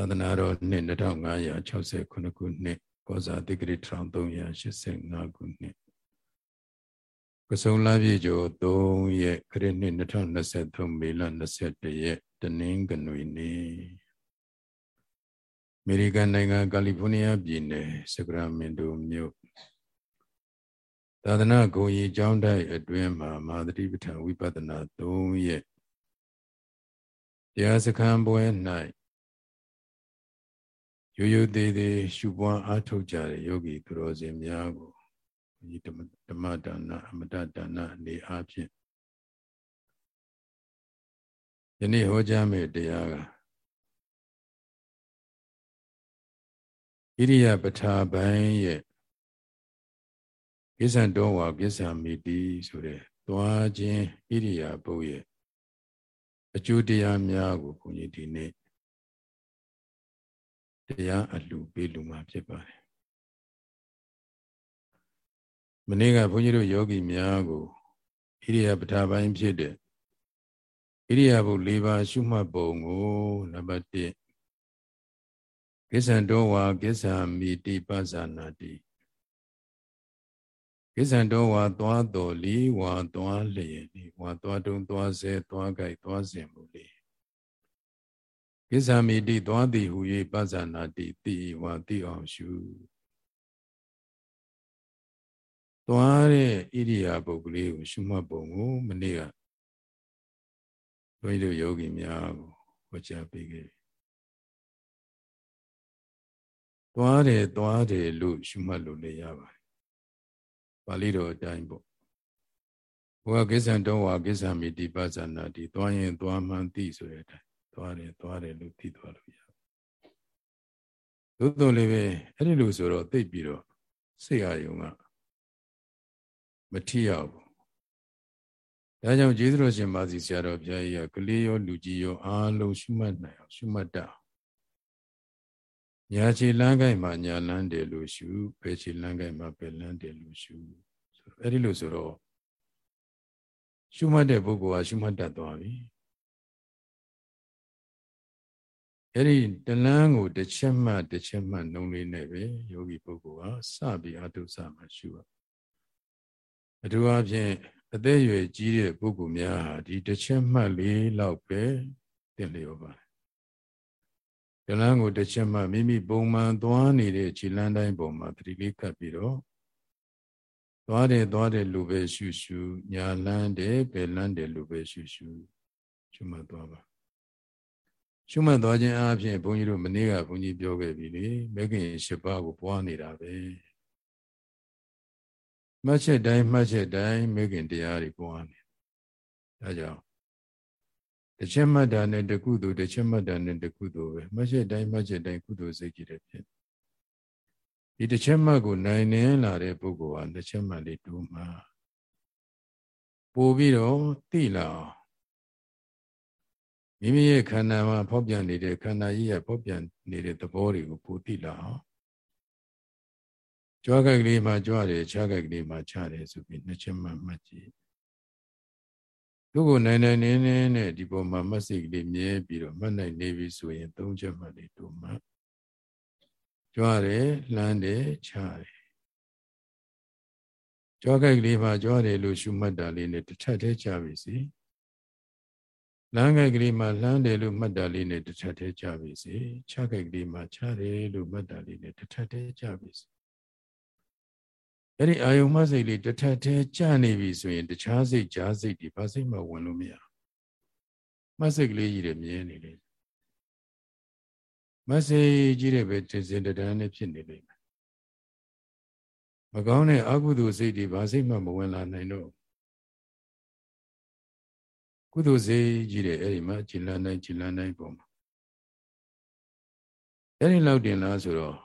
သာသနာတော်နှစ်2569ခုနှစ်ကောဇာတိဂရိ1385ခုနှစ်ကဆုံလပြည့်ကျော်3ရက်ခရစ်နှစ်2023မေလ21ရက်တနင်္ဂနွေနေ့အမေရိကန်နိုင်ငံကယ်လီဖိုးနီးယားပြည်နယ်စကရာမင်တိုမြို့သာသနာ့ဂုဏ်ကြီးကျောင်းတိုက်အတွင်းမှာမာသတိပဋ္ဌာန်ဝိပဿနာ3ရက်တရားစခန်းပွဲ၌ ရိုးရိုးသေးသေးရှုပွားအားထုတ်ကြတဲ့ယောဂီသူတော်စင်များကိုဒီဓမ္မဒါနအမတဒါနအနေအားဖြင့်ယနေ့ဟောကြားမယ့်တရားကဣရိယပဋ္ဌာပိုင်းရဲ့ကိစ္ဆံတော်ဝါကိစ္ဆံမိတိဆိုတဲ့သွားခြင်းဣရိယာပုတ်ရဲ့အကျိုးတရားများကိုဘုန်းကြီးဒီနေ့ တရားအလှပေးလူမှာဖြစ်ပါတယ်မနေ့ကဘုန်းကြီးတို့ယောဂီများကိုဣရိယာပဋ္ဌာပိုင်းဖြစ်တဲ့ဣရိယာပု၄ပါးရှုမှတ်ပုံကိုနံပါတ်1ကိစ္ဆံတော်ဝါကိစ္ဆာမိတိပဇာနာတိကိစ္ဆံတော်ဝါသွားတော်လီဝါသွားလျင်ဒီဝါသွားတုံသွားဆဲသွားကြိုက်သွားစဉ်မူလေး ကိစ္ဆာမိတိသွားသည်ဟူ၍ပဇာနာတိတိဝါတိအောင်ရှုသွားတဲ့ဣရိယာပုဂ္ဂလိကိုရှုမှတ်ပုံကိုမနေ့ကဘုန်းကြီးတို့ယောဂီများကိုဟောကြားပေးခဲ့သွားတယ်သွားတယ်လို့ရှုမှတ်လို့လည်းရပါတယ်ပါဠိတော်အတိုင်းပေါ့ဘုရားကိစ္ဆံတော်ဝါကိစ္ဆာမိတိပဇာနာတိသွားရင်သွားမှန်သိဆိုတဲ့အတိုင်း သွားတယ်သွားတယ်လို့သိသွားလို့ရသို့တော်လည်းပဲအဲ့ဒီလိုဆိုတော့သိပြီးတော့စိတ်အာယုံကမထိရဘူးဒါကြောင့်ကျေးဇူးတော်ရှင်မာစီဆရာတော်ဘုရားကြီးကကလေးရောလူကြီးရောအားလုံးရှုမှတ်နိုင်အောင်ရှုမှတ်တတ်ညာချီလန်းကိုက်မှာညာလန်းတယ်လို့ရှုဘယ်ချီလန်းကိုက်မှာဘယ်လန်းတယ်လို့ရှုဆိုတော့အဲ့ဒီလိုဆိုတော့ရှုမှတ်တဲ့ပုဂ္ဂိုလ်ကရှုမှတ်တတ်သွားပြီ အဲ့ဒီတလန်းကိုတစ်ချက်မှတစ်ချက်မှနှုံးလေးနဲ့ပဲယောဂီပုဂ္ဂိုလ်ကစပြီးအတုစမှရှုရအထူးအဖြင့်အသက်အရွယ်ကြီးတဲ့ပုဂ္ဂိုလ်များဟာဒီတစ်ချက်မှလေးလောက်ပဲသင်လျော်ပါတယ်တလန်းကိုတစ်ချက်မှမိမိပုံမှန်သွားနေတဲ့ခြေလန်းတိုင်းပုံမှာသတိလေးကပ်ပြီးတော့သွားတယ်သွားတယ်လူပဲရှုရှုညာလန်းတယ်ဘယ်လန်းတယ်လူပဲရှုရှုရှုမှတ်သွားပါ ရှုမှတ်သွားခြင်းအပြင်ဘုန်းကြီးတို့မနေ့ကဘုန်းကြီးပြောခဲ့ပြီလေမဂ္ဂင်၈ပါးကိုပွားနေတာပဲမှတ်ချက်တိုင်းမှတ်ချက်တိုင်းမဂ္ဂင်တရားတွေပွားနေဒါကြောင့်တစ်ချက်မှတ်တာနဲ့တကုသိုလ်တစ်ချက်မှတ်တာနဲ့တကုသိုလ်ပဲမှတ်ချက်တိုင်းမှတ်ချက်တိုင်းကုသိုလ်စိတ်ကြီးတယ်ဖြစ်ဒီတစ်ချက်မှတ်ကိုနိုင်နေလာတဲ့ပုဂ္ဂိုလ်ဟာတစ်ချက်မှတ်လေးတူမှပို့ပြီးတော့သိလာအောင် မိမိရဲ့ခန္ဓာမှာဖောက်ပြန်နေတဲ့ခန္ဓာကြီးရဲ့ဖောက်ပြန်နေတဲ့သဘောတွေကိုပိုသိလာအောင်ကြွားကြိုက်ကလေးမှာကြွားတယ်ခြားကြိုက်ကလေးမှာခြားတယ်ဆိုပြီးနှစ်ချက်မှမှတ်ကြည့်သူ့ကိုနိုင်နိုင်နေနေနဲ့ဒီပေါ်မှာမတ်စိတ်ကလေးမြဲပြီးတော့မှတ်နိုင်နေပြီဆိုရင်သုံးချက်မှတ်လေးတို့မှကြွားတယ်လှမ်းတယ်ခြားတယ်ကြွားကြိုက်ကလေးမှာကြွားတယ်လို့ရှုမှတ်တာလေးနဲ့တစ်ထပ်တည်းကြပြီစီ လမ်းကြိုက်ကလေးမှာလှမ်းတယ်လို့မှတ်တာလေးနဲ့တစ်ထပ်တည်းကြပြီစီခြားကြိုက်ကလေးမှာခြားတယ်လို့မှတ်တာလေးနဲ့တစ်ထပ်တည်းကြပြီစီအဲ့ဒီအာယုံမှစိတ်လေးတစ်ထပ်တည်းကြနေပြီဆိုရင်တခြားစိတ်ကြားစိတ်ဒီဘာစိတ်မှဝင်လို့မရမှစိတ်ကလေးကြီးတယ်မြဲနေလေမစိတ်ကြီးတယ်ပဲတင်စင်တန်းနဲ့ဖြစ်နေလိမ့်မယ်မကောင်းတဲ့အကုသိုလ်စိတ်တွေဘာစိတ်မှမဝင်လာနိုင်တော့ ကုသိုလ်စိတ်ကြီးတယ်အဲ့ဒီမှာဂျီလန်တိုင်းဂျီလန်တိုင်းပုံမှာအဲ့ဒီလောက်တင်လားဆိုတော့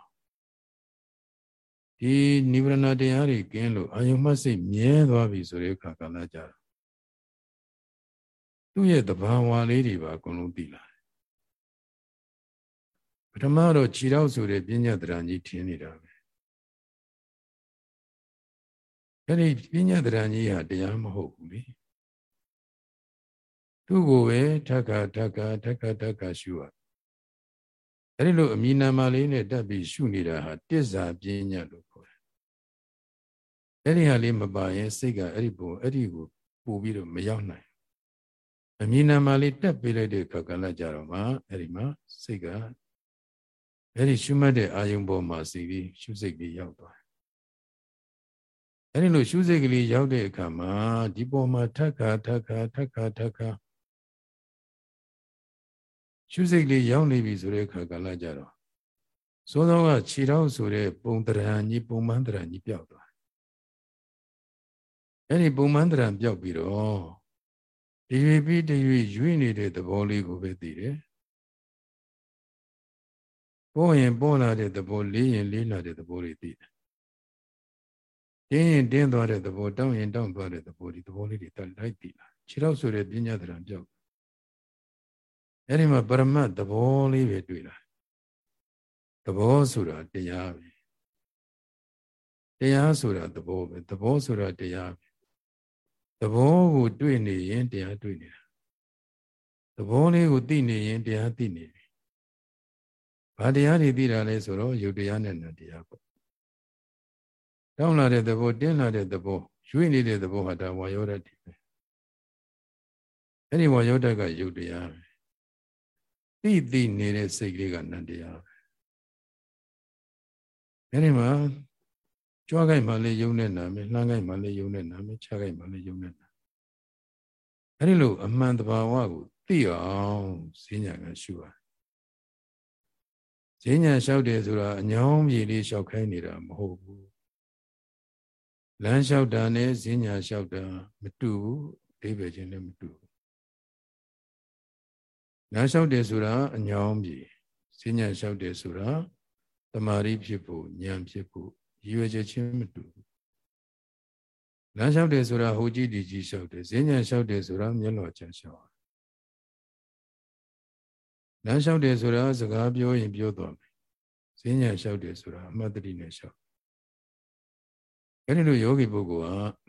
ဒီနိဗ္ဗာန်တရားတွေကင်းလို့အာယုမှတ်စိတ်မြဲသွားပြီဆိုတဲ့အခါကလည်းကြာသူ့ရဲ့တဘာဝလေးတွေပါအကုန်လုံးသိလာတယ်ပထမတော့ခြေတော့ဆိုတဲ့ပညာတရံကြီးထင်းနေတာပဲအဲ့ဒီပညာတရံကြီးဟာတရားမဟုတ်ဘူးလေ သူ့ကိုပဲထက်ကထက်ကထက်ကထက်ကရှုရအဲ့ဒီလိုအမိနာမလေးနဲ့တက်ပြီးရှုနေတာဟာတစ္ဆာပညာလို့ခေါ်တယ်အဲ့ဒီဟာလေးမပါရင်စိတ်ကအဲ့ဒီပုံအဲ့ဒီကိုပို့ပြီးတော့မရောက်နိုင်အမိနာမလေးတက်ပေးလိုက်တဲ့ခါကလည်းကြတော့မှအဲ့ဒီမှာစိတ်ကအဲ့ဒီရှုမှတ်တဲ့အာယုံပေါ်မှာစိတ်ပြီးရှုစိတ်ပြီးရောက်သွားအဲ့ဒီလိုရှုစိတ်ကလေးရောက်တဲ့အခါမှာဒီပေါ်မှာထက်ခါထက်ခါထက်ခါထက်ခါ ရှုစိတ်လေးရောက်နေပြီဆိုတဲ့အခါကလည်းကြတော့စောစောကခြေထောက်ဆိုတဲ့ပုံတရံကြီးပုံမှန်တရံကြီးပျောက်သွားအဲ့ဒီပုံမှန်တရံပျောက်ပြီးတော့တရွေပြီးတရွေရွေ့နေတဲ့သဘောလေးကိုပဲသိတယ်ပေါ်ရင်ပေါ်လာတဲ့သဘောလေးရင်လေးလာတဲ့သဘောလေးသိတယ်တင်းရင်တင်းသွားတဲ့သဘောတောင်းရင်တောင်းသွားတဲ့သဘောဒီသဘောလေးတွေတက်လိုက်သိလာခြေထောက်ဆိုတဲ့ပညာတရံပျောက် အဲ့ဒီမှာပရမတ်သဘောလေးပဲတွေ့လာသဘောဆိုတာတရားပဲတရားဆိုတာသဘောပဲသဘောဆိုတာတရားပဲသဘောကိုတွေ့နေရင်တရားတွေ့နေတာသဘောလေးကိုသိနေရင်တရားသိနေပြီဘာတရားတွေသိတာလဲဆိုတော့ယုတ်တရားနဲ့နတရားပေါ့တောင်းလာတဲ့သဘောတင်းလာတဲ့သဘောရွေ့နေတဲ့သဘောဟာဒါဝါယောဓာတ်ပဲအဲ့ဒီဝါယောဓာတ်ကယုတ်တရားပဲ သိသိနေတဲ့စိတ်ကလေးကနန္တရားပဲအဲဒီမှာကြွားကြိုက်မှလည်းယုံနဲ့နာမယ်လှမ်းကြိုက်မှလည်းယုံနဲ့နာမယ်ချကြိုက်မှလည်းယုံနဲ့နာအဲဒီလိုအမှန်တဘာဝကိုသိအောင်ဈဉ္ညာကရှုပါဈဉ္ညာလျှောက်တယ်ဆိုတာအညောင်းပြေလေးလျှောက်ခိုင်းနေတာမဟုတ်ဘူးလမ်းလျှောက်တာနဲ့ဈဉ္ညာလျှောက်တာမတူဘူးအဓိပ္ပာယ်ချင်းလည်းမတူဘူး လမ်းလျှောက်တယ်ဆိုတာအညောင်းပြေဈဉ္ညာလျှောက်တယ်ဆိုတာတမာရီဖြစ်ဖို့ဉာဏ်ဖြစ်ဖို့ရည်ရွယ်ချက်ချင်းမတူဘူးလမ်းလျှောက်တယ်ဆိုတာဟိုကြည့်ဒီကြည့်လျှောက်တယ်ဈဉ္ညာလျှောက်တယ်ဆိုတာမျက်လောချလျှောက်လမ်းလျှောက်တယ်ဆိုတာစကားပြောရင်ပြောသွားမယ်ဈဉ္ညာလျှောက်တယ်ဆိုတာအမှတ်တတိနဲ့လျှောက်အဲ့ဒီလိုယောဂီပုဂ္ဂိုလ်ဟာ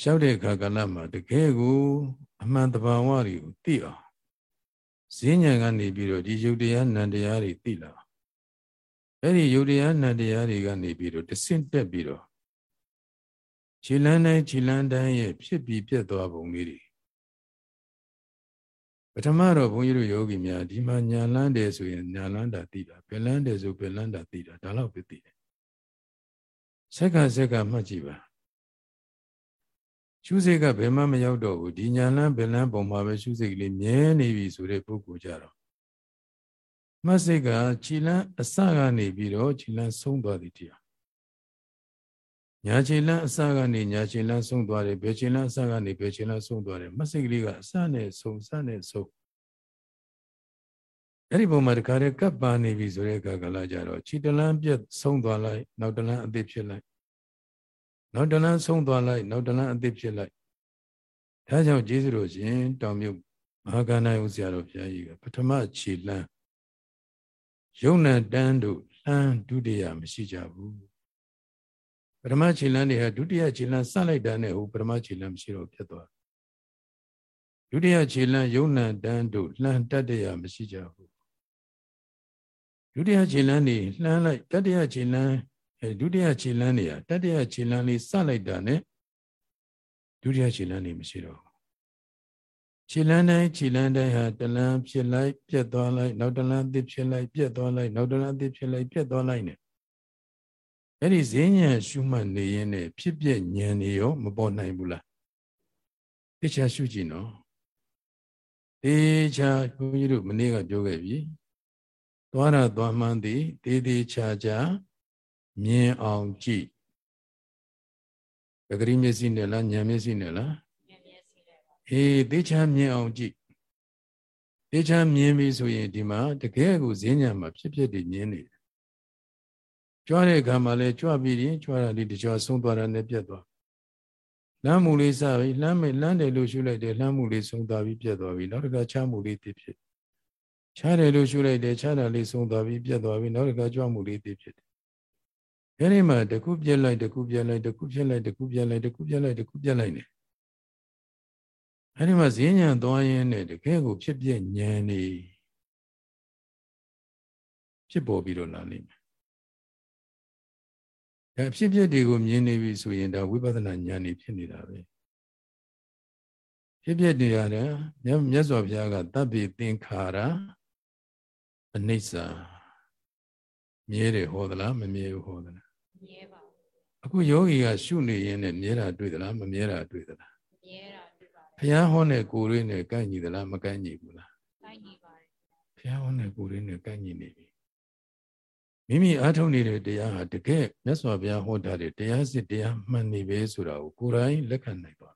လျှောက်တဲ့အခါကလည်းမှာတကယ်ကို အမှန်တဘာဝတွေကိုသိအောင်ဈဉ္ဉံကနေပြီးတော့ဒီယုတ်တရားနံတရားတွေသိလာအဲ့ဒီယုတ်တရားနံတရားတွေကနေပြီးတော့တဆင့်တက်ပြီးတော့ခြေလန်းတိုင်းခြေလန်းတိုင်းရဲ့ဖြစ်ပြီးပြတ်သွားပုံလေးတွေပထမတော့ဘုန်းကြီးတို့ယောဂီများဒီမှာညာလန်းတယ်ဆိုရင်ညာလန်းတာသိတာဘယ်လန်းတယ်ဆိုဘယ်လန်းတာသိတာဒါတော့ပဲသိတယ်ဆက်ကဆက်ကမှတ်ကြည့်ပါ ရှုစိတ်ကဘယ်မှမရောက်တော့ဘူးဒီညာလန်းဘယ်လန်းပုံမှာပဲရှုစိတ်ကလေးမြဲနေပြီဆိုတဲ့ပုဂ္ဂိုလ်ကြတော့မှတ်စိတ်ကခြိလန်းအစကနေပြီးတော့ခြိလန်းဆုံးသွားသည်တရားညာခြိလန်းအစကနေညာခြိလန်းဆုံးသွားတယ်ဘယ်ခြိလန်းအစကနေဘယ်ခြိလန်းဆုံးသွားတယ်မှတ်စိတ်ကလေးကအစနဲ့ဆုံးစနဲ့ဆုံးအဲ့ဒီပုံမှာတခါတည်းကပ်ပါနေပြီဆိုတဲ့အခါကလာကြတော့ခြိတလန်းပြတ်ဆုံးသွားလိုက်နောက်တလန်းအသစ်ဖြစ်လိုက် နောက်တလန်းဆုံးသွားလိုက်နောက်တလန်းအသစ်ဖြစ်လိုက်ဒါကြောင့်ကျေးဇူးတော်ရှင်တောင်မြုပ်မဟာကန္နာယုဆရာတော်ဘုရားကြီးကပထမခြေလန်းယုံနံတန်းတို့လှမ်းဒုတိယမရှိကြဘူးပထမခြေလန်းတွေဟာဒုတိယခြေလန်းစလိုက်တာနဲ့ဟိုပထမခြေလန်းမရှိတော့ဖြစ်သွားဒုတိယခြေလန်းယုံနံတန်းတို့လှမ်းတတ္တရမရှိကြဘူးဒုတိယခြေလန်းတွေလှမ်းလိုက်တတ္တရခြေလန်း အဲဒုတိယခြေလန်းနေရတတိယခြေလန်းလေးစလိုက်တာ ਨੇ ဒုတိယခြေလန်းနေမရှိတော့ခြေလန်းတိုင်းခြေလန်းတိုင်းဟာတလန်းဖြစ်လိုက်ပြက်သွားလိုက်နောက်တလန်းအသစ်ဖြစ်လိုက်ပြက်သွားလိုက်နောက်တလန်းအသစ်ဖြစ်လိုက်ပြက်သွားလိုက် ਨੇ အဲ့ဒီဈဉ္ဉံရှုမှတ်နေရင်ねဖြစ်ပြဉာဏ်နေရောမပေါ်နိုင်ဘူးလားတခြားရှုကြည့်နော်တေချာဘုန်းကြီးတို့မနေ့ကပြောခဲ့ပြီသွားတာသွားမှန်းသည်တေးသေးချာချာ မြင်အောင်ကြည့်ပဂရိမျက်စိနဲ့လားဉာဏ်မျက်စိနဲ့လားဉာဏ်မျက်စိနဲ့ပါအေးသိချမ်းမြင်အောင်ကြည့်သိချမ်းမြင်ပြီဆိုရင်ဒီမှာတကယ်ကိုဈဉ္ဉံမှာဖြစ်ဖြစ်တည်မြင်နေတယ်ကြွားတဲ့အခါမှာလဲကြွပြီးရင်ကြွားတာလေးတကြွဆုံးသွားတာနဲ့ပြတ်သွားလမ်းမှုလေးစပြီလမ်းမေလမ်းတယ်လို့ရှုလိုက်တယ်လမ်းမှုလေးဆုံးသွားပြီးပြတ်သွားပြီနောက်တစ်ခါချမ်းမှုလေးတည်ဖြစ်ချားတယ်လို့ရှုလိုက်တယ်ချားတာလေးဆုံးသွားပြီးပြတ်သွားပြီနောက်တစ်ခါကြွမှုလေးတည်ဖြစ်တယ် အဲ့ဒီမှာတခုပြက်လိုက်တခုပြက်လိုက်တခုပြက်လိုက်တခုပြက်လိုက်တခုပြက်လိုက်တခုပြက်လိုက်နေအဲ့ဒီမှာဈဉ္ဉံသွားရင်းနဲ့တကယ်ကိုဖြစ်ပြဉာဏ်နေဖြစ်ပေါ်ပြီးတော့လာလိမ့်မယ်ဒါဖြစ်ဖြစ်တွေကိုမြင်နေပြီဆိုရင်ဒါဝိပဿနာဉာဏ်နေဖြစ်နေတာပဲဖြစ်ဖြစ်တွေရတယ်မြတ်စွာဘုရားကတပ်ပိသင်္ခါရအနိစ္စမြဲတယ်ဟောသလားမမြဲဘူးဟောသလား မြဲပါအခုယောဂီကရှုနေရင်လည်းမြဲတာတွေ့သလားမမြဲတာတွေ့သလားမြဲတာတွေ့ပါတယ်ဘုရားဟောတဲ့ကိုယ်လေးနဲ့ကိုက်ညီသလားမကိုက်ညီဘူးလားကိုက်ညီပါတယ်ဘုရားဟောတဲ့ကိုယ်လေးနဲ့ကိုက်ညီနေပြီမိမိအားထုတ်နေတဲ့တရားဟာတကယ်မြတ်စွာဘုရားဟောတာတဲ့တရားစစ်တရားမှန်နေပဲဆိုတာကိုကိုယ်တိုင်လက်ခံနိုင်ပါ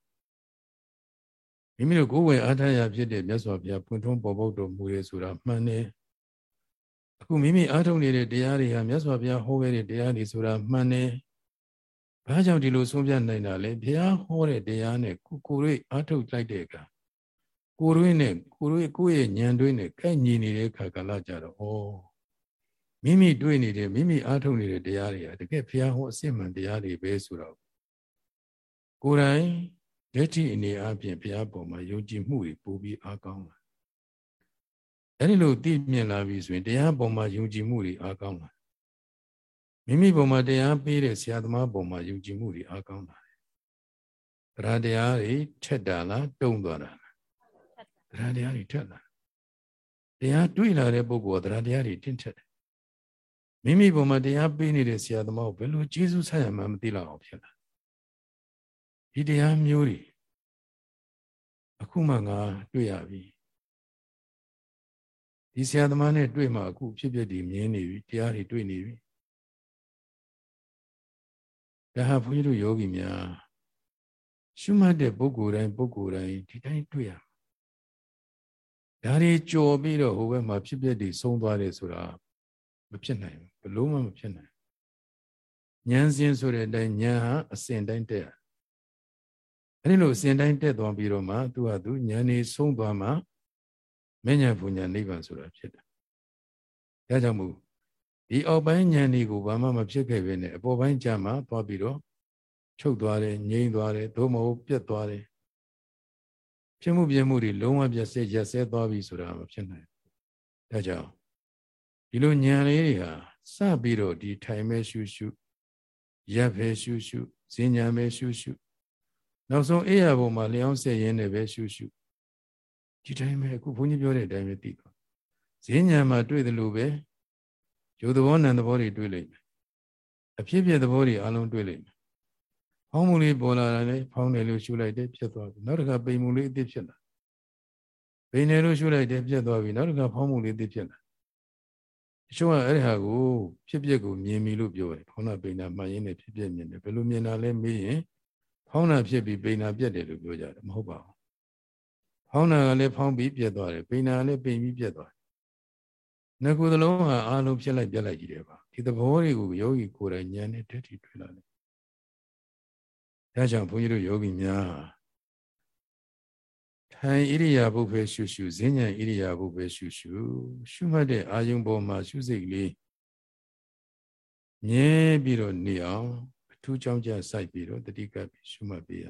မိမိတို့ကိုယ်ဝင်အားထားရဖြစ်တဲ့မြတ်စွာဘုရားဖွင့်ထုံးပေါ်ပေါက်တော်မူရဲဆိုတာမှန်တယ် အခုမိမိအားထုတ်နေတဲ့တရားတွေဟာမြတ်စွာဘုရားဟောခဲ့တဲ့တရားတွေဆိုတာမှန်တယ်ဘာကြောင့်ဒီလိုဆုံးဖြတ်နိုင်တာလဲဘုရားဟောတဲ့တရားနဲ့ကိုကိုရိအားထုတ်လိုက်တဲ့အခါကိုရိနဲ့ကိုရိကိုယ့်ရဲ့ဉာဏ်တွေနဲ့ကိုက်ညီနေတဲ့အခါကလာကြတော့ဩမိမိတွေ့နေတဲ့မိမိအားထုတ်နေတဲ့တရားတွေကတကယ်ဘုရားဟောအစစ်မှန်တရားတွေပဲဆိုတော့ကိုယ်တိုင်လက်ရှိအနေအချင်းဘုရားပေါ်မှာယုံကြည်မှုတွေပိုပြီးအားကောင်းလာ အဲ့ဒီလိုသိမြင်လာပြီဆိုရင်တရားပေါ်မှာယုံကြည်မှုတွေအားကောင်းလာမိမိပေါ်မှာတရားပေးတဲ့ဆရာသမားပေါ်မှာယုံကြည်မှုတွေအားကောင်းလာတယ်တရားတရားတွေထက်တာလားတုံ့သွားတာလားတရားတရားတွေထက်လာတရားတွေ့လာတဲ့ပုဂ္ဂိုလ်ကတရားတရားတွေတင့်ထက်တယ်မိမိပေါ်မှာတရားပေးနေတဲ့ဆရာသမားကိုဘယ်လိုကျေးဇူးဆက်ရမှန်းမသိလောက်အောင်ဖြစ်လာဒီတရားမျိုးတွေအခုမှငါတွေ့ရပြီ ဒီဆရာသမားနဲ့တွေ့မှအခုဖြစ်ဖြစ်ဒီမြင်နေပြီတရားတွေတွေ့နေပြီဒါဟာဘုန်းကြီးတို့ယောဂီများရှုမှတ်တဲ့ပုဂ္ဂိုလ်တိုင်းပုဂ္ဂိုလ်တိုင်းဒီတိုင်းတွေ့ရဒါတွေကြော်ပြီးတော့ဟိုဘက်မှာဖြစ်ဖြစ်ဒီဆုံးသွားတယ်ဆိုတာမဖြစ်နိုင်ဘူးဘလို့မှမဖြစ်နိုင်ဉာဏ်စဉ်ဆိုတဲ့အတိုင်းဉာဏ်ဟာအစဉ်တိုင်းတက်အဲဒီလိုအစဉ်တိုင်းတက်သွားပြီးတော့မှသူကသူဉာဏ်နေဆုံးသွားမှ မဉ္ဇဉ်ပူညာနိဗ္ဗာန်ဆိုတာဖြစ်တယ်ဒါကြောင့်မို့ဒီအောက်ပိုင်းဉာဏ်တွေကိုဘာမှမဖြစ်ခဲ့ပဲနဲ့အပေါ်ပိုင်းကြမှာသွားပြီးတော့ချုပ်သွားတယ်ငြိမ့်သွားတယ်သို့မဟုတ်ပြတ်သွားတယ်ဖြစ်မှုပြမှုတွေလုံးဝပြတ်ဆဲရက်ဆဲသွားပြီဆိုတာမဖြစ်နိုင်ဘူးဒါကြောင့်ဒီလိုဉာဏ်လေးတွေဟာစပြီးတော့ဒီထိုင်မဲ့ရှုရှုရပ်ပဲရှုရှုဈဉ္ညာပဲရှုရှုနောက်ဆုံးအေးရပုံမှာလျောင်းဆက်ရင်းနဲ့ပဲရှုရှု ဒီတိုင်းပဲအခုဘုန်းကြီးပြောတဲ့အတိုင်းပဲသိသွားဈဉ္ညာမှာတွေ့တယ်လို့ပဲယူသဘောနံသဘောတွေတွေ့လိမ့်မယ်အဖြစ်ဖြစ်သဘောတွေအလုံးတွေ့လိမ့်မယ်ဖောင်းမှုလေးပေါ်လာတယ်ဖောင်းတယ်လို့ရှုလိုက်တယ်ဖြစ်သွားပြီနောက်တစ်ခါပိန်မှုလေးအစ်ဖြစ်လာပိန်တယ်လို့ရှုလိုက်တယ်ပြတ်သွားပြီနောက်တစ်ခါဖောင်းမှုလေးအစ်ဖြစ်လာအချို့ကအဲ့ဒီဟာကိုဖြစ်ပျက်ကိုမြင်ပြီလို့ပြောတယ်ဖောင်းတာပိန်တာမှန်ရင်းနဲ့ဖြစ်ပျက်မြင်တယ်ဘယ်လိုမြင်တာလဲမေးရင်ဖောင်းတာဖြစ်ပြီးပိန်တာပြတ်တယ်လို့ပြောကြတယ်မဟုတ်ပါဘူး ဖောင်းတာကလည်းဖောင်းပြီးပြတ်သွားတယ်ပိန်တာကလည်းပိန်ပြီးပြတ်သွားတယ်ငကုသလုံးဟာအာလုံးဖြစ်လိုက်ပြတ်လိုက်ကြီးတယ်ပါဒီသဘောတွေကိုယောဂီကိုယ်တိုင်ဉာဏ်နဲ့တက်ထိတွေ့လာတယ်ဒါကြောင့်ဘုန်းကြီးတို့ယောဂီများထိုင်ဣရိယာပုပဲရှုရှုဈဉ္ဉံဣရိယာပုပဲရှုရှုရှုမှတ်တဲ့အာယုံပေါ်မှာရှုစိတ်လေးမြဲပြီးတော့နေအောင်အထူးကြောင့်ကြစိုက်ပြီးတော့တတိကပ်ရှုမှတ်ပေးရ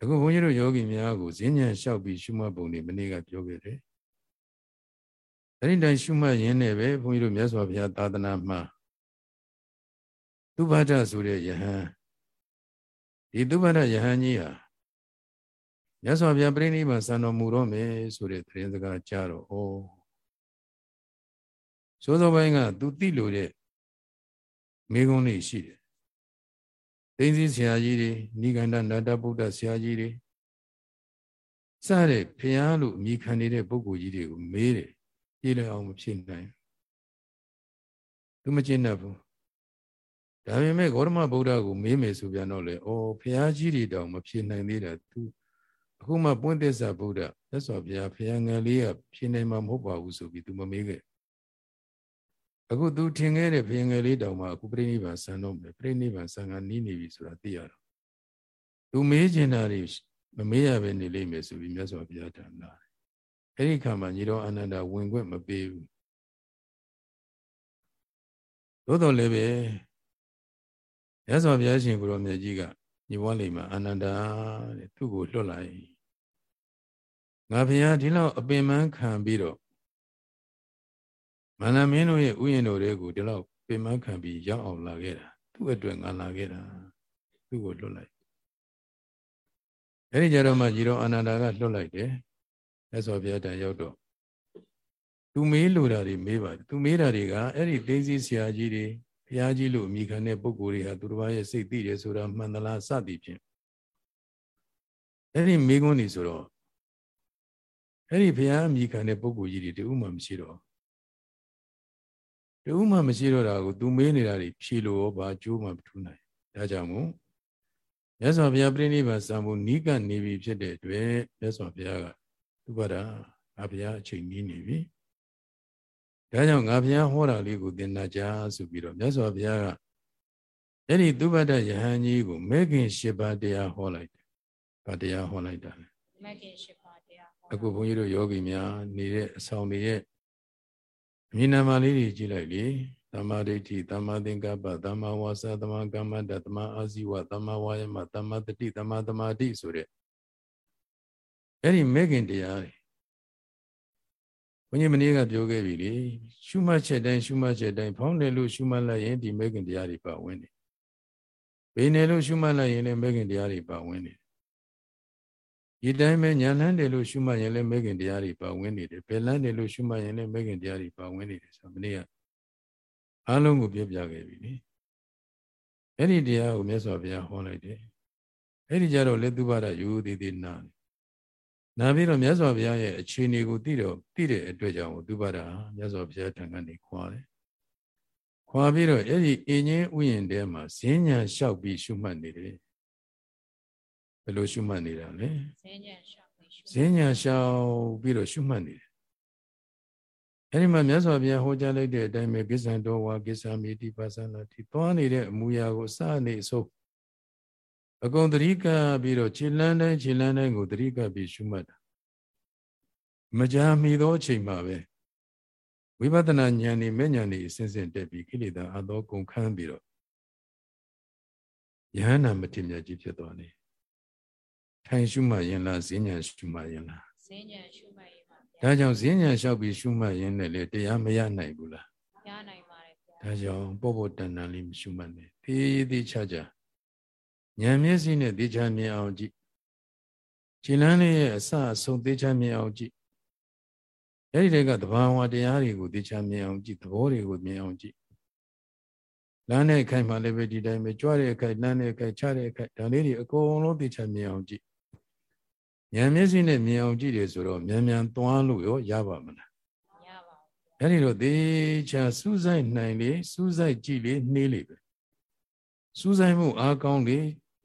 အခုဘုန်းကြီးတို့ယောဂီများကိုဈဉ္ဉံလျှောက်ပြီးရှုမှတ်ပုံတွေမနေ့ကပြောခဲ့တယ်အဲ့ဒီတိုင်းရှုမှတ်ရင်းနဲ့ပဲဘုန်းကြီးတို့မြတ်စွာဘုရားသာသနာမှာသုဘဒဆိုတဲ့ယဟန်ဒီသုဘဒယဟန်ကြီးဟာမြတ်စွာဘုရားပြိဋိဘံစံတော်မူတော့မယ်ဆိုတဲ့သတင်းစကားကြားတော့ဩစိုးစောပိုင်းကသူသိလို့တဲ့မိဂုံးလေးရှိတယ် သိသိဆရာကြီးတွေနိဂန္ဓနတ္တဗုဒ္ဓဆရာကြီးတွေစတဲ့ဘုရားလို့အမိခံနေတဲ့ပုဂ္ဂိုလ်ကြီးတွေကိုမေးတယ်ပြေလည်အောင်မဖြစ်နိုင်သူမကျင့်တတ်ဘူးဒါပေမဲ့ဂေါတမဗုဒ္ဓကိုမေးမယ်ဆိုပြန်တော့လေဩဘုရားကြီးတွေတောင်မဖြစ်နိုင်သေးတာသူအခုမှပွင့်သစ္စာဗုဒ္ဓသက်စွာဘုရားဘုရားငယ်လေးကဖြစ်နိုင်မှာမဟုတ်ပါဘူးဆိုပြီးသူမမေးခဲ့ အခုသူထင်ခဲ့တဲ့ဘုရားငယ်လေးတောင်မှအခုပြိဋိဘံဆန်တော့မယ်ပြိဋိဘံဆန်ကနီးနေပြီဆိုတာသိရတော့သူမေးချင်တာတွေမမေးရပဲနေလိမ့်မယ်ဆိုပြီးမြတ်စွာဘုရားတန်လာအဲ့ဒီခါမှာညီတော်အနန္ဒာဝင်ခွင့်မပေးဘူးသို့တော်လည်းပဲရသော်ဘုရားရှင်ကိုရောမြတ်ကြီးကညီဘွားလိမ္မာအနန္ဒာတဲ့သူ့ကိုလွတ်လိုက်ငါဘုရားဒီလောက်အပင်ပန်းခံပြီးတော့ မန္တမင်းတို့ရဲ့ဥယျာဉ်တော်တွေကိုဒီလောက်ပင်မခံပြီးရောက်အောင်လာခဲ့တာသူ့အတွက်ငါလာခဲ့တာသူ့ကိုလွတ်လိုက်အဲ့ဒီကြတော့မှညီတော်အာနန္ဒာကလွတ်လိုက်တယ်မြတ်စွာဘုရားတန်ရောက်တော့သူမေးလိုတာတွေမေးပါတယ်သူမေးတာတွေကအဲ့ဒီသိသိဆရာကြီးတွေဘုရားကြီးလို့အမိခံတဲ့ပုဂ္ဂိုလ်တွေဟာသူတစ်ပါးရဲ့စိတ်သိတယ်ဆိုတာမှန်သလားစသည်ဖြင့်အဲ့ဒီမိကွန်းနေဆိုတော့အဲ့ဒီဘုရားအမိခံတဲ့ပုဂ္ဂိုလ်ကြီးတွေတူမှမရှိတော့ တူမှမရှိတော့တာကိုသူမေးနေတာတွေဖြေလို့ဘာကြိုးမှမထူးနိုင်ဒါကြောင့်မို့မြတ်စွာဘုရားပြိဋိဘံစံဖို့နီးကနေပြီဖြစ်တဲ့အတွက်မြတ်စွာဘုရားကသူပါတာငါဘုရားအချိန်နီးနေပြီဒါကြောင့်ငါဘုရားဟောတာလေးကိုသင်္နာကြဆိုပြီးတော့မြတ်စွာဘုရားကအဲ့ဒီသူပတ္တယဟန်ကြီးကိုမဲခင်၈ပါးတရားဟောလိုက်တယ်။ဘာတရားဟောလိုက်တာလဲ။မဲခင်၈ပါးတရားဟောအခုဘုန်းကြီးတို့ယောဂီများနေတဲ့အဆောင်တွေရဲ့အ မြင်နာမလေးတွေကြည့်လိုက်လေ။သမ္မာဒိဋ္ဌိသမ္မာသင်္ကပ္ပသမ္မာဝါစာသမ္မာကမ္မန္တသမ္မာအာဇီဝသမ္မာဝါယမသမ္မာတတိသမ္မာသမာဓိဆိုတဲ့အဲ့ဒီမဲခင်တရားတွေဘုန်းကြီးမနေ့ကပြောခဲ့ပြီလေရှုမှတ်ချက်တိုင်းရှုမှတ်ချက်တိုင်းဖောင်းတယ်လို့ရှုမှတ်လိုက်ရင်ဒီမဲခင်တရားတွေပါဝင်တယ်ဘေးနယ်လို့ရှုမှတ်လိုက်ရင်လည်းမဲခင်တရားတွေပါဝင်တယ် ဒီတိုင်းပဲညာလန်းတယ်လို့ရှုမှတ်ရင်လည်းမဲခင်တရားတွေပါဝင်နေတယ်ဘယ်လန်းတယ်လို့ရှုမှတ်ရင်လည်းမဲခင်တရားတွေပါဝင်နေတယ်ဆိုမနေ့ကအားလုံးကိုပြောပြခဲ့ပြီလေအဲ့ဒီတရားကိုမြတ်စွာဘုရားဟောလိုက်တယ်အဲ့ဒီကြတော့လက်သူပါဒယူသေးသေးနာတယ်နာပြီးတော့မြတ်စွာဘုရားရဲ့အခြေအနေကိုသိတော့သိတဲ့အတွက်ကြောင့်သူပါတာမြတ်စွာဘုရားထံကနေခွာတယ်ခွာပြီးတော့အဲ့ဒီအင်းချင်းဥယျင်ထဲမှာဈဉ္ညာလျှောက်ပြီးရှုမှတ်နေတယ် ဘယ်လိုရှုမှတ်နေတာလဲဈဉ္ညာလျှောက်ပြီးဈဉ္ညာလျှောက်ပြီးတော့ရှုမှတ်နေတယ်အဲ့ဒီမှာမြတ်စွာဘုရားဟောကြားလိုက်တဲ့အတိုင်းပဲကိစ္ဆံတော်ဝါကိစ္ဆာမိတိပါသနာတိသွားနေတဲ့အမူအရာကိုစနေအစိုးအကုန်သတိကပြီးတော့ခြေလန်းတိုင်းခြေလန်းတိုင်းကိုသတိကပြီးရှုမှတ်တာမကြာမီသောအချိန်မှာပဲဝိပဿနာဉာဏ်นี่မဲ့ဉာဏ်นี่အစဉ်စဉ်တက်ပြီးကိလေသာအသောကုန်ခန်းပြီးတော့ယဟန္တာမတိမြတ်ကြီးဖြစ်သွားတယ် ထိုင်ရှုမှတ်ရင်လားဈဉ္ဉံရှုမှတ်ရင်လားဈဉ္ဉံရှုမှတ်ရင်ပါဗျာဒါကြောင့်ဈဉ္ဉံလျှောက်ပြီးရှုမှတ်ရင်လည်းတရားမရနိုင်ဘူးလားရနိုင်ပါတယ်ဗျာဒါကြောင့်ပေါ့ပေါ့တန်တန်လေးမရှုမှတ်နဲ့သေးသေးချာချာဉာဏ်မျက်စိနဲ့သိချမြင်အောင်ကြည့်ခြေလမ်းလေးရဲ့အစအဆုံးသိချမြင်အောင်ကြည့်အဲ့ဒီတည်းကတဘာဝတရားတွေကိုသိချမြင်အောင်ကြည့်သဘောတွေကိုမြင်အောင်ကြည့်လမ်းတဲ့အခိုက်မှာလည်းပဲဒီတိုင်းပဲကြွတဲ့အခိုက်လမ်းတဲ့အခိုက်ချတဲ့အခိုက်ဒါလေးတွေအကုန်လုံးသိချမြင်အောင်ကြည့် ဉာဏ်မျက်စိနဲ့မြင်အောင်ကြည့်တယ်ဆိုတော့မြန်မြန်သွားလို့ရောရပါမလားရပါဘူးအဲ့ဒီတော့သေချာစူးစိုက်နိုင်လေစူးစိုက်ကြည့်လေနှေးလေပဲစူးစိုက်မှုအားကောင်းလေ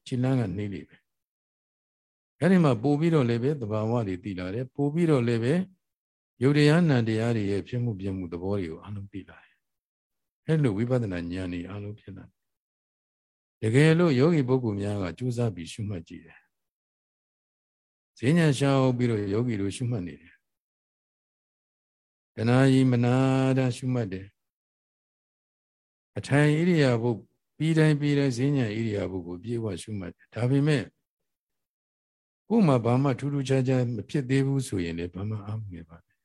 ခြေလမ်းကနှေးလိမ့်မယ်အဲ့ဒီမှာပို့ပြီးတော့လည်းပဲသဘာဝတွေသိလာတယ်ပို့ပြီးတော့လည်းပဲယုတ်တရားနံတရားတွေရဲ့ဖြစ်မှုပြမှုသဘောတွေကိုအလုံးသိလာတယ်အဲ့လိုဝိပဿနာဉာဏ်တွေအလုံးဖြစ်လာတကယ်လို့ယောဂီပုဂ္ဂိုလ်များကကြိုးစားပြီးရှုမှတ်ကြည့်တယ် ဈဉ္ညာရှောက်ပြီးတော့ယောဂီတို့ရှုမှတ်နေတယ်တဏှာကြီးမနာတာရှုမှတ်တယ်အထိုင်ဣရိယာပုပြီးတိုင်းပြီးတိုင်းဈဉ္ညာဣရိယာပုကိုပြေဝရှုမှတ်တယ်ဒါပေမဲ့ကိုယ်မှာဘာမှထူးထူးခြားခြားမဖြစ်သေးဘူးဆိုရင်လည်းဘာမှအားမငယ်ပါနဲ့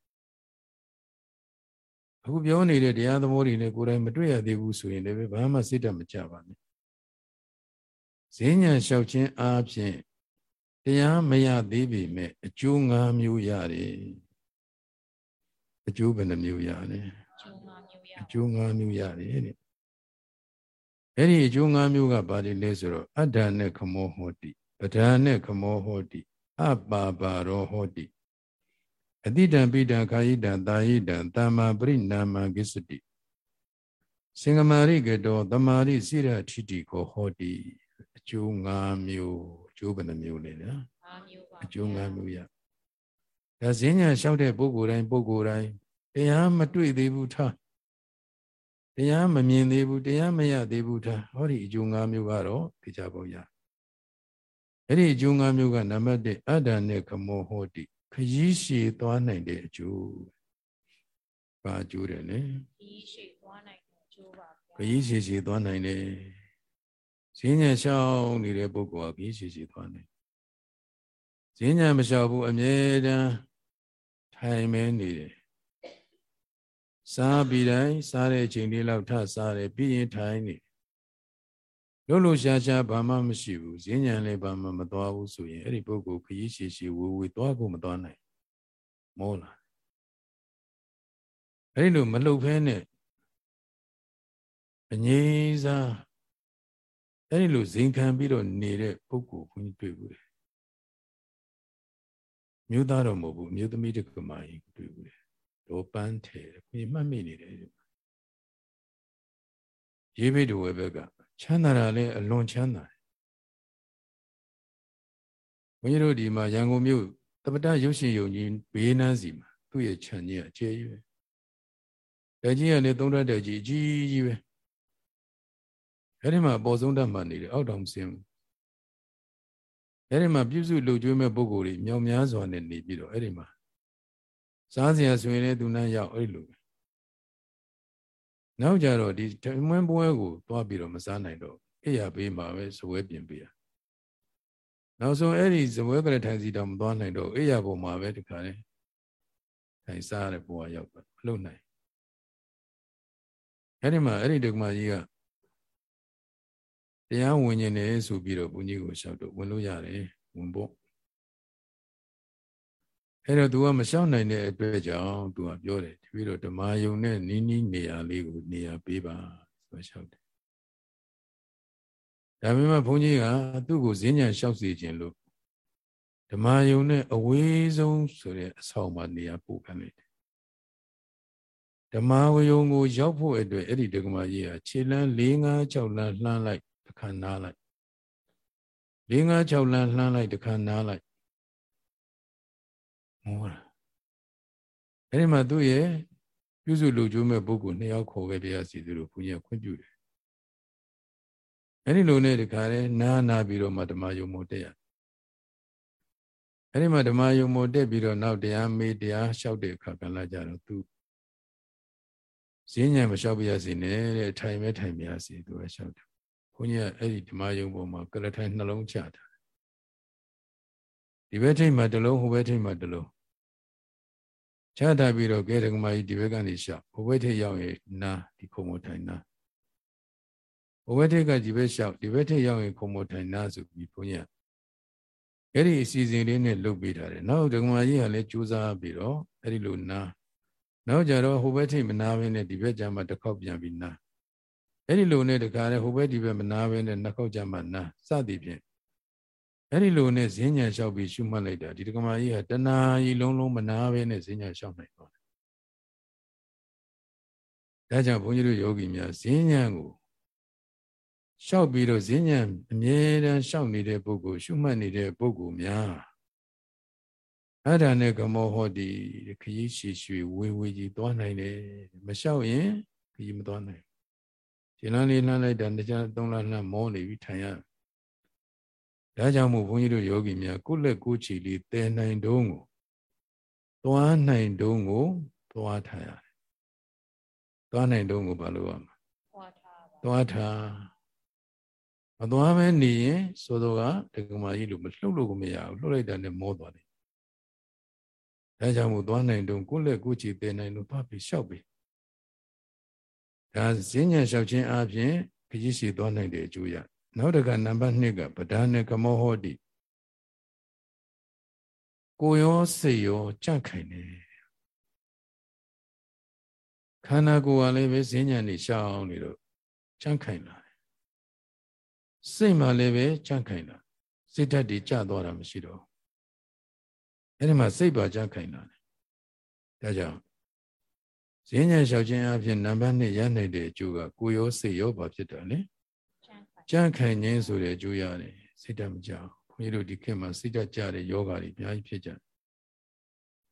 အခုပြောနေတဲ့တရားသဘောတွေနဲ့ကိုယ်တိုင်မတွေ့ရသေးဘူးဆိုရင်လည်းဘာမှစိတ်ဓာတ်မကြပါနဲ့ဈဉ္ညာလျှောက်ခြင်းအားဖြင့် တရားမရသေးပေမဲ့အကျိုး၅မျိုးရတယ်အကျိုးဘယ်နှမျိုးရလဲအကျိုး၅မျိုးရတယ်တဲ့အဲ့ဒီအကျိုး၅မျိုးကဘာတွေလဲဆိုတော့အတ္တနဲ့ခမောဟောတိပဒာနဲ့ခမောဟောတိအပါပါရောဟောတိအတိတံပိတံခာယိတံတာယိတံတမ္မာပရိနာမကိစ္စတိစင်္ဂမာရိကတောတမာရိစိရထိတိကိုဟောတိအကျိုး၅မျိုးအ ကျိုးဘယ်နှမျိုးလဲဗျာ၅မျိုးပါအကျိုး၅မျိုးရဒါဈဉ္ညာလျှောက်တဲ့ပုဂ္ဂိုလ်တိုင်းပုဂ္ဂိုလ်တိုင်းတရားမတွေ့သေးဘူးထားတရားမမြင်သေးဘူးတရားမရသေးဘူးထားဟောဒီအကျိုး၅မျိုးကတော့သိကြဖို့ရအဲ့ဒီအကျိုး၅မျိုးကနံပါတ်1အတ္တနဲ့ခမောဟောတိခရီးရှည်သွားနိုင်တဲ့အကျိုးဘာအကျိုးတယ်လဲခရီးရှည်သွားနိုင်တဲ့အကျိုးပါခရီးရှည်ရှည်သွားနိုင်တယ် ဈဉ္ညာရှောင်းနေတဲ့ပုဂ္ဂိုလ်ကခရီးရှည်ရှည်သွားနိုင်ဈဉ္ညာမလျှောက်ဘူးအမြဲတမ်းထိုင်မဲနေတယ်စားပြီးတိုင်းစားတဲ့အချိန်လေးလောက်ထစားတယ်ပြီးရင်ထိုင်နေလို့လို့ရှားရှားဘာမှမရှိဘူးဈဉ္ဉံလည်းဘာမှမသွားဘူးဆိုရင်အဲ့ဒီပုဂ္ဂိုလ်ခရီးရှည်ရှည်ဝေဝေသွားဖို့မသွားနိုင်မောလာအဲ့ဒီလိုမလှုပ်ဖဲနဲ့အငြိမ်းစား အဲ့ဒီလိုဇင်ခံပြီးတော့နေတဲ့ပုဂ္ဂိုလ်ဘုန်းကြီးတွေ့ဘူးတယ်မြို့သားတော့မဟုတ်ဘူးမြို့သမီးတက္ကမကြီးတွေ့ဘူးတယ်ဒေါ်ပန်းထဲဘုန်းကြီးမှတ်မိနေတယ်ရေးဘိတဝဲဘက်ကချမ်းသာတာလည်းအလွန်ချမ်းသာတယ်ဘုန်းကြီးတို့ဒီမှာရန်ကုန်မြို့တပတရုပ်ရှင်ယုံကြီးဘေးနန်းစီမှာသူ့ရဲ့ခြံကြီးအကျယ်ကြီးပဲတကြီးကလည်းသုံးတတ်တဲ့ကြီးအကြီးကြီးပဲ အဲ့ဒီမှာအပေါ်ဆုံးတတ်မှနေတယ်အောက်တောင်မစင်းဘူးအဲ့ဒီမှာပြုစုလှုပ်ကြွေးမဲ့ပုံကိုယ်တွေမြောင်များစွာနဲ့နေပြီးတော့အဲ့ဒီမှာစားစရာဆိုရင်လည်းသူနဲ့ရောက်အဲ့လိုနောက်ကြတော့ဒီဓမင်းပွဲကိုသွားပြီးတော့မစားနိုင်တော့အိယာဘေးမှာပဲဇပွဲပြင်ပေးရနောက်ဆုံးအဲ့ဒီဇပွဲကလေးထိုင်စီတော့မသွားနိုင်တော့အိယာပေါ်မှာပဲတခါလေထိုင်စားရတဲ့ဘဝရောက်ပါမလုပ်နိုင်အဲ့ဒီမှာအဲ့ဒီဒကမာကြီးက တရားဝင်နေတယ်ဆိုပြီးတော့ဘုန်းကြီးကိုလျှောက်တော့ဝင်လို့ရတယ်ဝင်ဖို့အဲ့တော့ तू ကမလျှောက်နိုင်တဲ့အတွက်ကြောင့် तू ကပြောတယ်တပည့်တော်ဓမ္မယုံနဲ့နီးနီးနေရာလေးကိုနေရာပေးပါဆိုလျှောက်တယ်ဒါပေမဲ့ဘုန်းကြီးကသူ့ကိုဈဉ္ညာလျှောက်စီခြင်းလို့ဓမ္မယုံနဲ့အဝေးဆုံးဆိုတဲ့အဆောင်မှာနေရာပို့ခံလိုက်တယ်ဓမ္မဝယုံကိုရောက်ဖို့အတွက်အဲ့ဒီဒကမာကြီးကခြေလန်း၄၅၆လမ်းလှမ်းလိုက် တခါနားလိုက်၄၅၆လမ်းလှမ်းလိုက်တခါနားလိုက်မောတာအဲ့ဒီမှာသူ့ရဲ့ပြုစုလူကျိုးမဲ့ပုဂ္ဂိုလ်နှစ်ယောက်ခေါ်ခဲ့ပြရစီသူတို့ဘုရားခွင့်ပြုတယ်အဲ့ဒီလိုနဲ့တခါလဲနားနာပြီးတော့မှဓမ္မယုံမို့တက်ရအဲ့ဒီမှာဓမ္မယုံမို့တက်ပြီးတော့နောက်တရားမေးတရားလျှောက်တဲ့အခါကလည်းကြတော့သူဈဉ္ဉံမလျှောက်ပြရစီနဲ့တဲ့ထိုင်မဲထိုင်ပြရစီသူကလျှောက်တယ် ဘုန်းကြီးကအဲ့ဒီဓမ္မယုံပေါ်မှာကလထိုင်နှလုံးချတာဒီဘက်ထိပ်မှာတစ်လုံးဟိုဘက်ထိပ်မှာတစ်လုံးချတာပြီးတော့ကဲဒကမကြီးဒီဘက်ကနေရှောက်ဟိုဘက်ထိပ်ရောက်ရင်နာဒီခုံမထိုင်နာဟိုဘက်ထိပ်ကဒီဘက်ရှောက်ဒီဘက်ထိပ်ရောက်ရင်ခုံမထိုင်နာဆိုပြီးဘုန်းကြီးကအဲ့ဒီအစီအစဉ်လေးနဲ့လုပ်ပေးထားတယ်နောက်ဒကမကြီးကလည်းကြိုးစားပြီးတော့အဲ့ဒီလိုနာနောက်ကြတော့ဟိုဘက်ထိပ်မနာဘဲနဲ့ဒီဘက်ကျမှတစ်ခေါက်ပြန်ပြီးနာ အဲ့ဒီလိုနဲ့တခါလေဟိုဘက်ဒီဘက်မနာဘဲနဲ့နှစ်ခေါက်ကျမှနာစသည်ဖြင့်အဲ့ဒီလိုနဲ့ဈဉ္ညာလျှောက်ပြီးရှုမှတ်လိုက်တာဒီဒကမာကြီးကတဏှာကြီးလုံးလုံးမနာဘဲနဲ့ဈဉ္ညာလျှောက်နိုင်တော့တယ်ဒါကြောင့်ဘုန်းကြီးတို့ယောဂီများဈဉ္ညာကိုလျှောက်ပြီးတော့ဈဉ္ညာအမြဲတမ်းလျှောက်နေတဲ့ပုဂ္ဂိုလ်ရှုမှတ်နေတဲ့ပုဂ္ဂိုလ်များအဲ့ဒါနဲ့ကမောဟောတိခရီးရှည်ရွှေဝေဝေကြီးသွားနိုင်တယ်မလျှောက်ရင်ခရီးမသွားနိုင် ရှင်လန်းလေးလှမ်းလိုက်တာတခြားသုံးလလှမ်းမောနေပြီထိုင်ရဒါကြောင့်မို့ဘုန်းကြီးတို့ယောဂီများကိုယ့်လက်ကိုယ်ချီလေးတည်နိုင်တုံးကိုသွားနိုင်တုံးကိုသွားထားရတယ်သွားနိုင်တုံးကိုဘာလို့ရမလဲသွားထားပါသွားထားမသွားမဲနေရင်ဆိုတော့ကဒကမာကြီးလို့မလှုပ်လို့ကိုမရဘူးလှုပ်လိုက်တာနဲ့မောသွားတယ်ဒါကြောင့်မို့သွားနိုင်တုံးကိုယ့်လက်ကိုယ်ချီတည်နိုင်လို့သွားပြီးလျှောက်ပြီး ဒါဈဉ္ညာလျှောက်ခြင်းအပြင်ခကြီးရှိသွားနိုင်တဲ့အကျိုးရနောက်တကနံပါတ်2ကပဒါနေကမောဟောတိကိုရောစိတ်ရောကြန့်ခိုင်နေခန္ဓာကိုယ်ကလည်းပဲဈဉ္ညာနေရှောင်းနေတော့ကြန့်ခိုင်လာတယ်စိတ်မှလည်းပဲကြန့်ခိုင်လာစိတ်ဓာတ်တွေကျသွားတာမရှိတော့အဲ့ဒီမှာစိတ်ပါကြန့်ခိုင်လာတယ်ဒါကြောင့် ဈဉ္ညာလျှောက်ခြင်းအဖြစ်နံပါတ်2ရနိုင်တဲ့အကျိုးကကိုရောစိတ်ရောဘာဖြစ်တာလဲကြံ့ခိုင်ခြင်းဆိုတဲ့အကျိုးရတယ်စိတ်ဓာတ်မကြောက်ဘုန်းကြီးတို့ဒီခေတ်မှာစိတ်ဓာတ်ကြတဲ့ယောဂါတွေအများကြီးဖြစ်ကြတယ်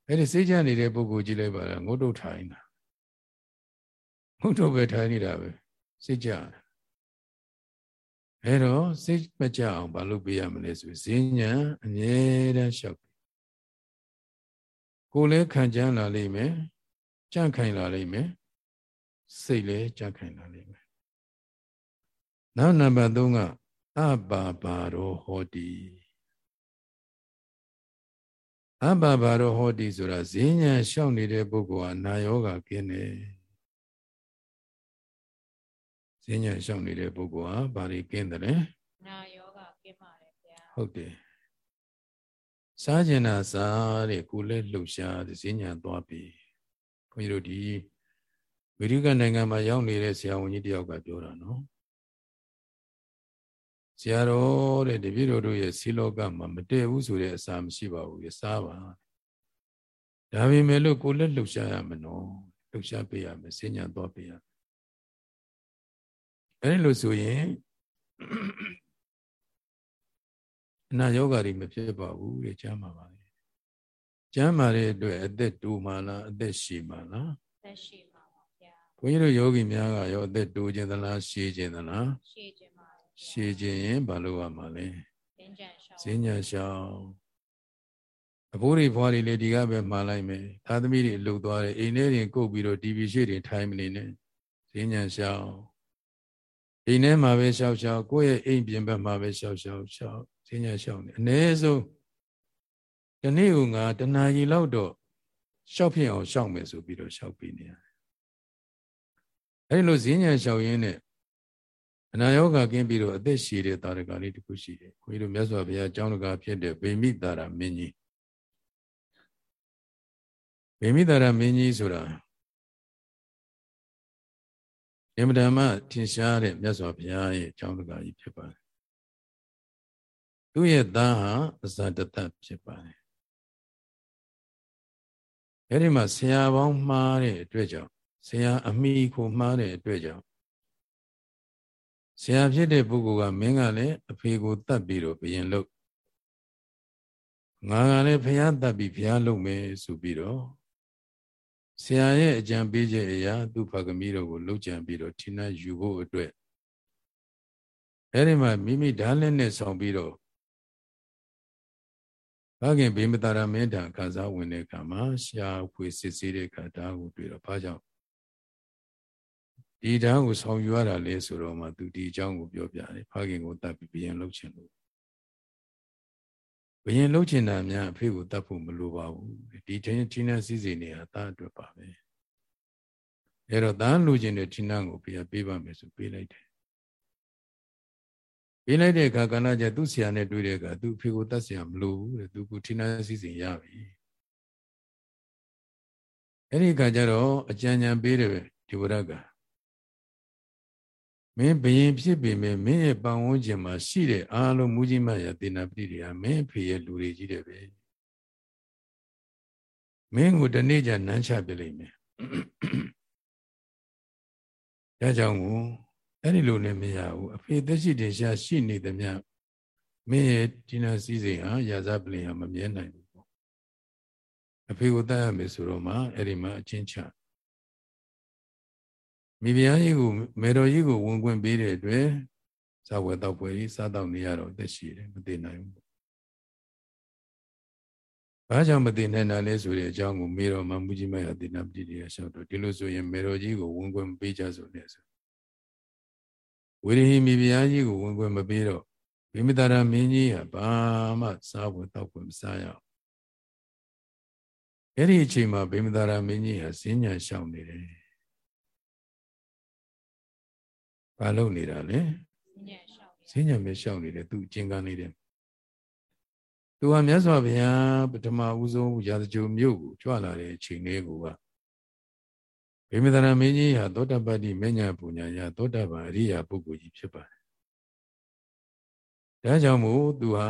အဲ့ဒီစိတ်ကြနေတဲ့ပုဂ္ဂိုလ်ကြည့်လိုက်ပါလားငုတ်တုတ်ထိုင်တာငုတ်တုတ်ပဲထိုင်နေတာပဲစိတ်ကြအဲ့တော့စိတ်မကြအောင်ဘာလုပ်ပေးရမလဲဆိုဈဉ္ညာအမြဲတမ်းလျှောက်ကိုယ်လည်းခံကြမ်းလာလိမ့်မယ် ကြန့်ခိုင်လာလိမ့်မယ်စိတ်လည်းကြန့်ခိုင်လာလိမ့်မယ်နောက်နံပါတ်3ကအဘာဘာရောဟောတိအဘာဘာရောဟောတိဆိုတာဈဉ္ညာရှောက်နေတဲ့ပုဂ္ဂိုလ်ဟာနာယောဂကင်းတယ်ဈဉ္ညာရှောင်နေတဲ့ပုဂ္ဂိုလ်ဟာဘာတွေကင်းတယ်လဲနာယောဂကင်းပါတယ်ဗျာဟုတ်တယ်စားကျင်တာစားတဲ့ကိုလည်းလှုပ်ရှားတဲ့ဈဉ္ညာသွားပြီ ခွန်ကြီးတို့ဒီဝိရိကနိုင်ငံမှာရောက်နေတဲ့ဆရာဝန်ကြီးတယောက်ကပြောတာနော်ဆရာတော်တဲ့တပည့်တော်တို့ရဲ့စီလောကမှာမတည့်ဘူးဆိုတဲ့အစာမရှိပါဘူးရစားပါဒါပေမဲ့လို့ကိုလက်လှုပ်ရှားရမနော်လှုပ်ရှားပေးရမယ်စဉ္ညာသွားပေးရအဲဒီလိုဆိုရင်အနာယောဂါတွေမဖြစ်ပါဘူးတဲ့ကျမ်းပါပါလေ ကျမ်းပါတဲ့အတွက်အသက်တူမှလားအသက်ရှည်မှလားအသက်ရှည်ပါဗျာဘုန်းကြီးတို့ယောဂီများကရောအသက်တူခြင်းသလားရှည်ခြင်းသလားရှည်ခြင်းပါရှည်ခြင်းရင်ဘာလို့ရမှာလဲစဉ္ညာရှောင်းအဖိုးတွေဘွားတွေလည်းဒီကပဲမှားလိုက်မယ်သာသမီတွေလှုပ်သွားတယ်အိမ်ထဲတွေကုတ်ပြီးတော့ဒီဗီရှေ့တွေထိုင်မနေနဲ့စဉ္ညာရှောင်းအိမ်ထဲမှာပဲရှောက်ရှောက်ကိုယ့်ရဲ့အိမ်ပြင်ဘက်မှာပဲရှောက်ရှောက်ရှောက်စဉ္ညာရှောင်းတယ်အ ਨੇ ဆုံး ဒီနေ့ကငါတနာကြီးလောက်တော့ရှောက်ဖြစ်အောင်ရှောက်မယ်ဆိုပြီးတော့ရှောက်ပြီးနေရတယ်အဲဒီလိုစဉ္ညာရှောက်ရင်းနဲ့အနာယောဂကင်းပြီးတော့အသက်ရှည်တဲ့တာရကလေးတစ်ခုရှိတယ်ခွေးတို့မြတ်စွာဘုရားကျောင်းတကာဖြစ်တဲ့ဗေမိတာရမင်းကြီးဗေမိတာရမင်းကြီးဆိုတာအင်မတန်မှထင်ရှားတဲ့မြတ်စွာဘုရားရဲ့ကျောင်းတကာကြီးဖြစ်ပါတယ်သူ့ရဲ့သားဟာအဇာတတဖြစ်ပါတယ် အဲဒီမှာဆရာပေါင်းမှားတဲ့အတွက်ကြောင့်ဆရာအမိကိုမှားတဲ့အတွက်ကြောင့်ဆရာဖြစ်တဲ့ပုဂ္ဂိုလ်ကမင်းကလည်းအဖေကိုတတ်ပြီးတော့ဘယင်လို့ငါကလည်းဖះတတ်ပြီးဖះလုပ်မယ်ဆိုပြီးတော့ဆရာရဲ့အကြံပေးချက်အရာသူ့ဖခင်မိတော်ကိုလှုပ်ကြံပြီးတော့ထိနှယူဖို့အတွက်အဲဒီမှာမိမိဓာတ်လက်နဲ့ဆောင်ပြီးတော့ ဘာခင်ဘေမတာရမင်းတံခါစားဝင်တဲ့အခါမှာရှားဖွေစစ်ဆေးတဲ့အခါဒါကိုတွေ့တော့ဘာကြောင့်ဒီဓာတ်ကိုဆောင်ယူရတာလေဆိုတော့မှသူဒီအကြောင်းကိုပြောပြတယ်ဖခင်ကိုတတ်ပြီးဘယင်လှုပ်ချင်လို့ဘယင်လှုပ်ချင်တာများအဖေကိုတတ်ဖို့မလိုပါဘူးဒီထင်းထင်းနဲ့စည်းစိမ်နေတာတာအတွက်ပါပဲအဲတော့တာလူချင်တဲ့ထင်းနှံကိုပြပေးပါမယ်ဆိုပေးလိုက်တယ် ပေးလိုက်တဲ့အခါကဏ္ဍကျသူ့ဆရာနဲ့တွေ့တဲ့အခါသူ့အဖေကိုတတ်ဆရာမလိုဘူးတဲ့သူကထင်းနှံစည်းစိမ်ရပြီအဲ့ဒီအခါကျတော့အကြံဉာဏ်ပေးတယ်ဒီဝရကမင်းဘယင်ဖြစ်ပေမဲ့မင်းရဲ့ပတ်ဝန်းကျင်မှာရှိတဲ့အားလုံးမူကြီးမရတေနာပတိတွေကမင်းဖေရဲ့လူတွေကြီးတယ်ပဲမင်းကိုတနေ့ကျနမ်းချပြလိမ့်မယ်ဒါကြောင့်ကို အဲ့ဒီလိုနဲ့မရဘူးအဖေသက်ရှိတင်ရှားရှိနေသမျှမင်းရဲ့ဒီနာစည်းစိမ်ဟာရာဇပလင်ဟာမမြဲနိုင်ဘူးပေါ့အဖေကိုတတ်ရမယ်ဆိုတော့မှအဲ့ဒီမှာအချင်းချမိဖုရားကြီးကိုမေတော်ကြီးကိုဝင်ခွင့်ပေးတဲ့အတွက်ဇဝေတော့ပွဲကြီးစားတော့နေရတော့သက်ရှိတယ်မသိနိုင်ဘူး။ဘာကြောင့်မသိနိုင်တာလဲဆိုတဲ့အကြောင်းကိုမေတော်မှမူကြီးမရတိနာပတိတွေကရှောက်တော့ဒီလိုဆိုရင်မေတော်ကြီးကိုဝင်ခွင့်မပေးကြဆိုနေဆို ဝိရိဟိမိဖုရားကြီးကိုဝင်ခွင့်မပေးတော့ဗိမတာရမင်းကြီးကဘာမှစားဖို့တောက်ဖို့မစားရအောင်အဲ့ဒီအချိန်မှာဗိမတာရမင်းကြီးဟာဈဉ္ညာရှောင်နေတယ်ဘာလုပ်နေတာလဲစဉ္ညာပဲရှောက်နေတယ်သူအကျဉ်းကန်းနေတယ်သူကမြတ်စွာဘုရားပထမဦးဆုံးရာဇဂျိုမြို့ကိုကြွလာတဲ့အချိန်လေးက ဗေမဒရမင်းကြီးဟာသောတပတ္တိမညာပူညာယသောတပန်အရိယာပုဂ္ဂိုလ်ကြီးဖြစ်ပါတယ်ဒါကြောင့်မို့သူဟာ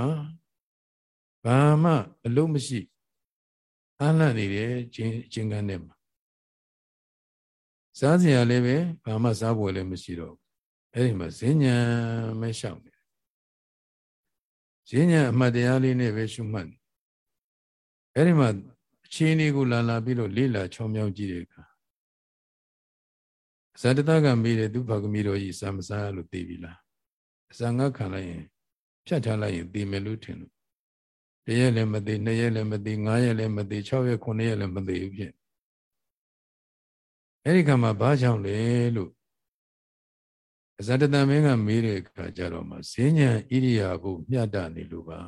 ဘာမှအလုံးမရှိအားလန့်နေတဲ့ခြင်းအချင်းကန်းထဲမှာစားစရာလည်းပဲဘာမှစားဖို့လည်းမရှိတော့အဲ့ဒီမှာဈဉ္ညာမဲလျှောက်နေတယ်ဈဉ္ညာအမှတ်တရားလေးနဲ့ပဲရှုမှတ်နေအဲ့ဒီမှာအခြေအနေကိုလာလာပြီးတော့လေးလာချောင်းမြောင်းကြည့်တဲ့အခါ ဇတတကမေးတယ်သူဘာကမီတော်ကြီးစာမစားလို့သိပြီလားအစာငတ်ခံလိုက်ရင်ဖြတ်ထားလိုက်ရင်သိမယ်လို့ထင်လို့တရက်လည်းမသိနှစ်ရက်လည်းမသိငါးရက်လည်းမသိ၆ရက်9ရက်လည်းမသိဘူးဖြစ်အဲ့ဒီကမှာဘာကြောင့်လဲလို့အဇတတမင်းကမေးတဲ့အခါကျတော့မှဈဉ္ဉံဣရိယာပုမြတ်တနေလို့ပါ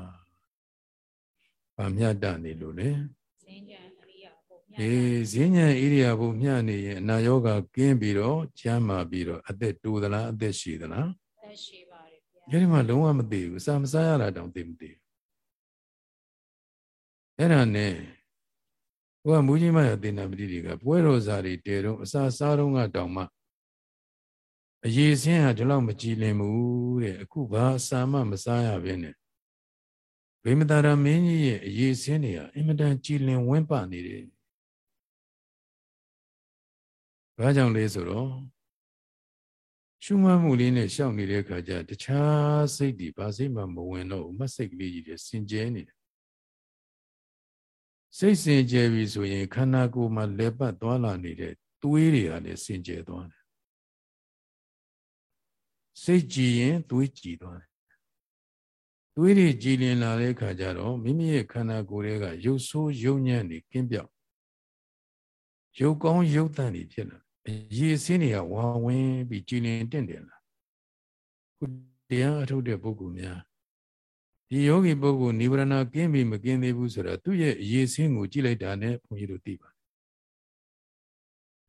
။ဘာမြတ်တနေလို့လဲ။ဈဉ္ဉံဣရိယာပုမြ အေးဈဉ္ဉံဣရိယာပုမျှနေရင်အနာယောဂကင်းပြီးတော့ကျမ်းမာပြီးတော့အသက်တိုးသလားအသက်ရှည်သလားသက်ရှိပါတယ်ဗျာဒီမှာလုံးဝမသိဘူးစာမစားရတာတောင်သိမသိဘူးအဲ့ဒါနဲ့ဘုရားမူကြီးမရသေနာပတိတွေကပွဲတော်စာတွေတဲတော့အစာစားတော့ကတောင်မှအရေးစင်းဟာဒီလောက်မကြည်လင်ဘူးတဲ့အခုဘာအစာမှမစားရဘဲနဲ့ဗိမတာရမင်းကြီးရဲ့အရေးစင်းတွေဟာအင်မတန်ကြည်လင်ဝင်းပနေတယ် ဘာကြောင့်လဲဆိုတော့ရှုမှတ်မှုလေးနဲ့ရှောက်နေတဲ့အခါကျတခြားစိတ်တွေဘာစိတ်မှမဝင်တော့ဘူးမတ်စိတ်ကလေးကြီးတွေစင်ကြဲနေတယ်စိတ်စင်ကြဲပြီဆိုရင်ခန္ဓာကိုယ်မှာလဲပတ်သွားလာနေတဲ့သွေးတွေဟာလည်းစင်ကြဲသွားတယ်စိတ်ကြည်ရင်သွေးကြည်သွားတယ်သွေးတွေကြည်လင်လာတဲ့အခါကျတော့မိမိရဲ့ခန္ဓာကိုယ်တွေကရုပ်ဆိုးရုပ်ညံ့တွေကင်းပြောက်ရုပ်ကောင်းရုပ်တန့်တွေဖြစ်လာ အရေးစင်းတွေကဝါဝင်ပြီးကြည်လင်တင့်တယ်လားခုတရားအထုတ်တဲ့ပုဂ္ဂိုလ်များဒီယောဂီပုဂ္ဂိုလ်နိဗ္ဗာန်ကင်းပြီးမကင်းသေးဘူးဆိုတော့သူ့ရဲ့အရေးစင်းကိုကြည့်လိုက်တာနဲ့ဘုန်းကြီးတို့သိပါ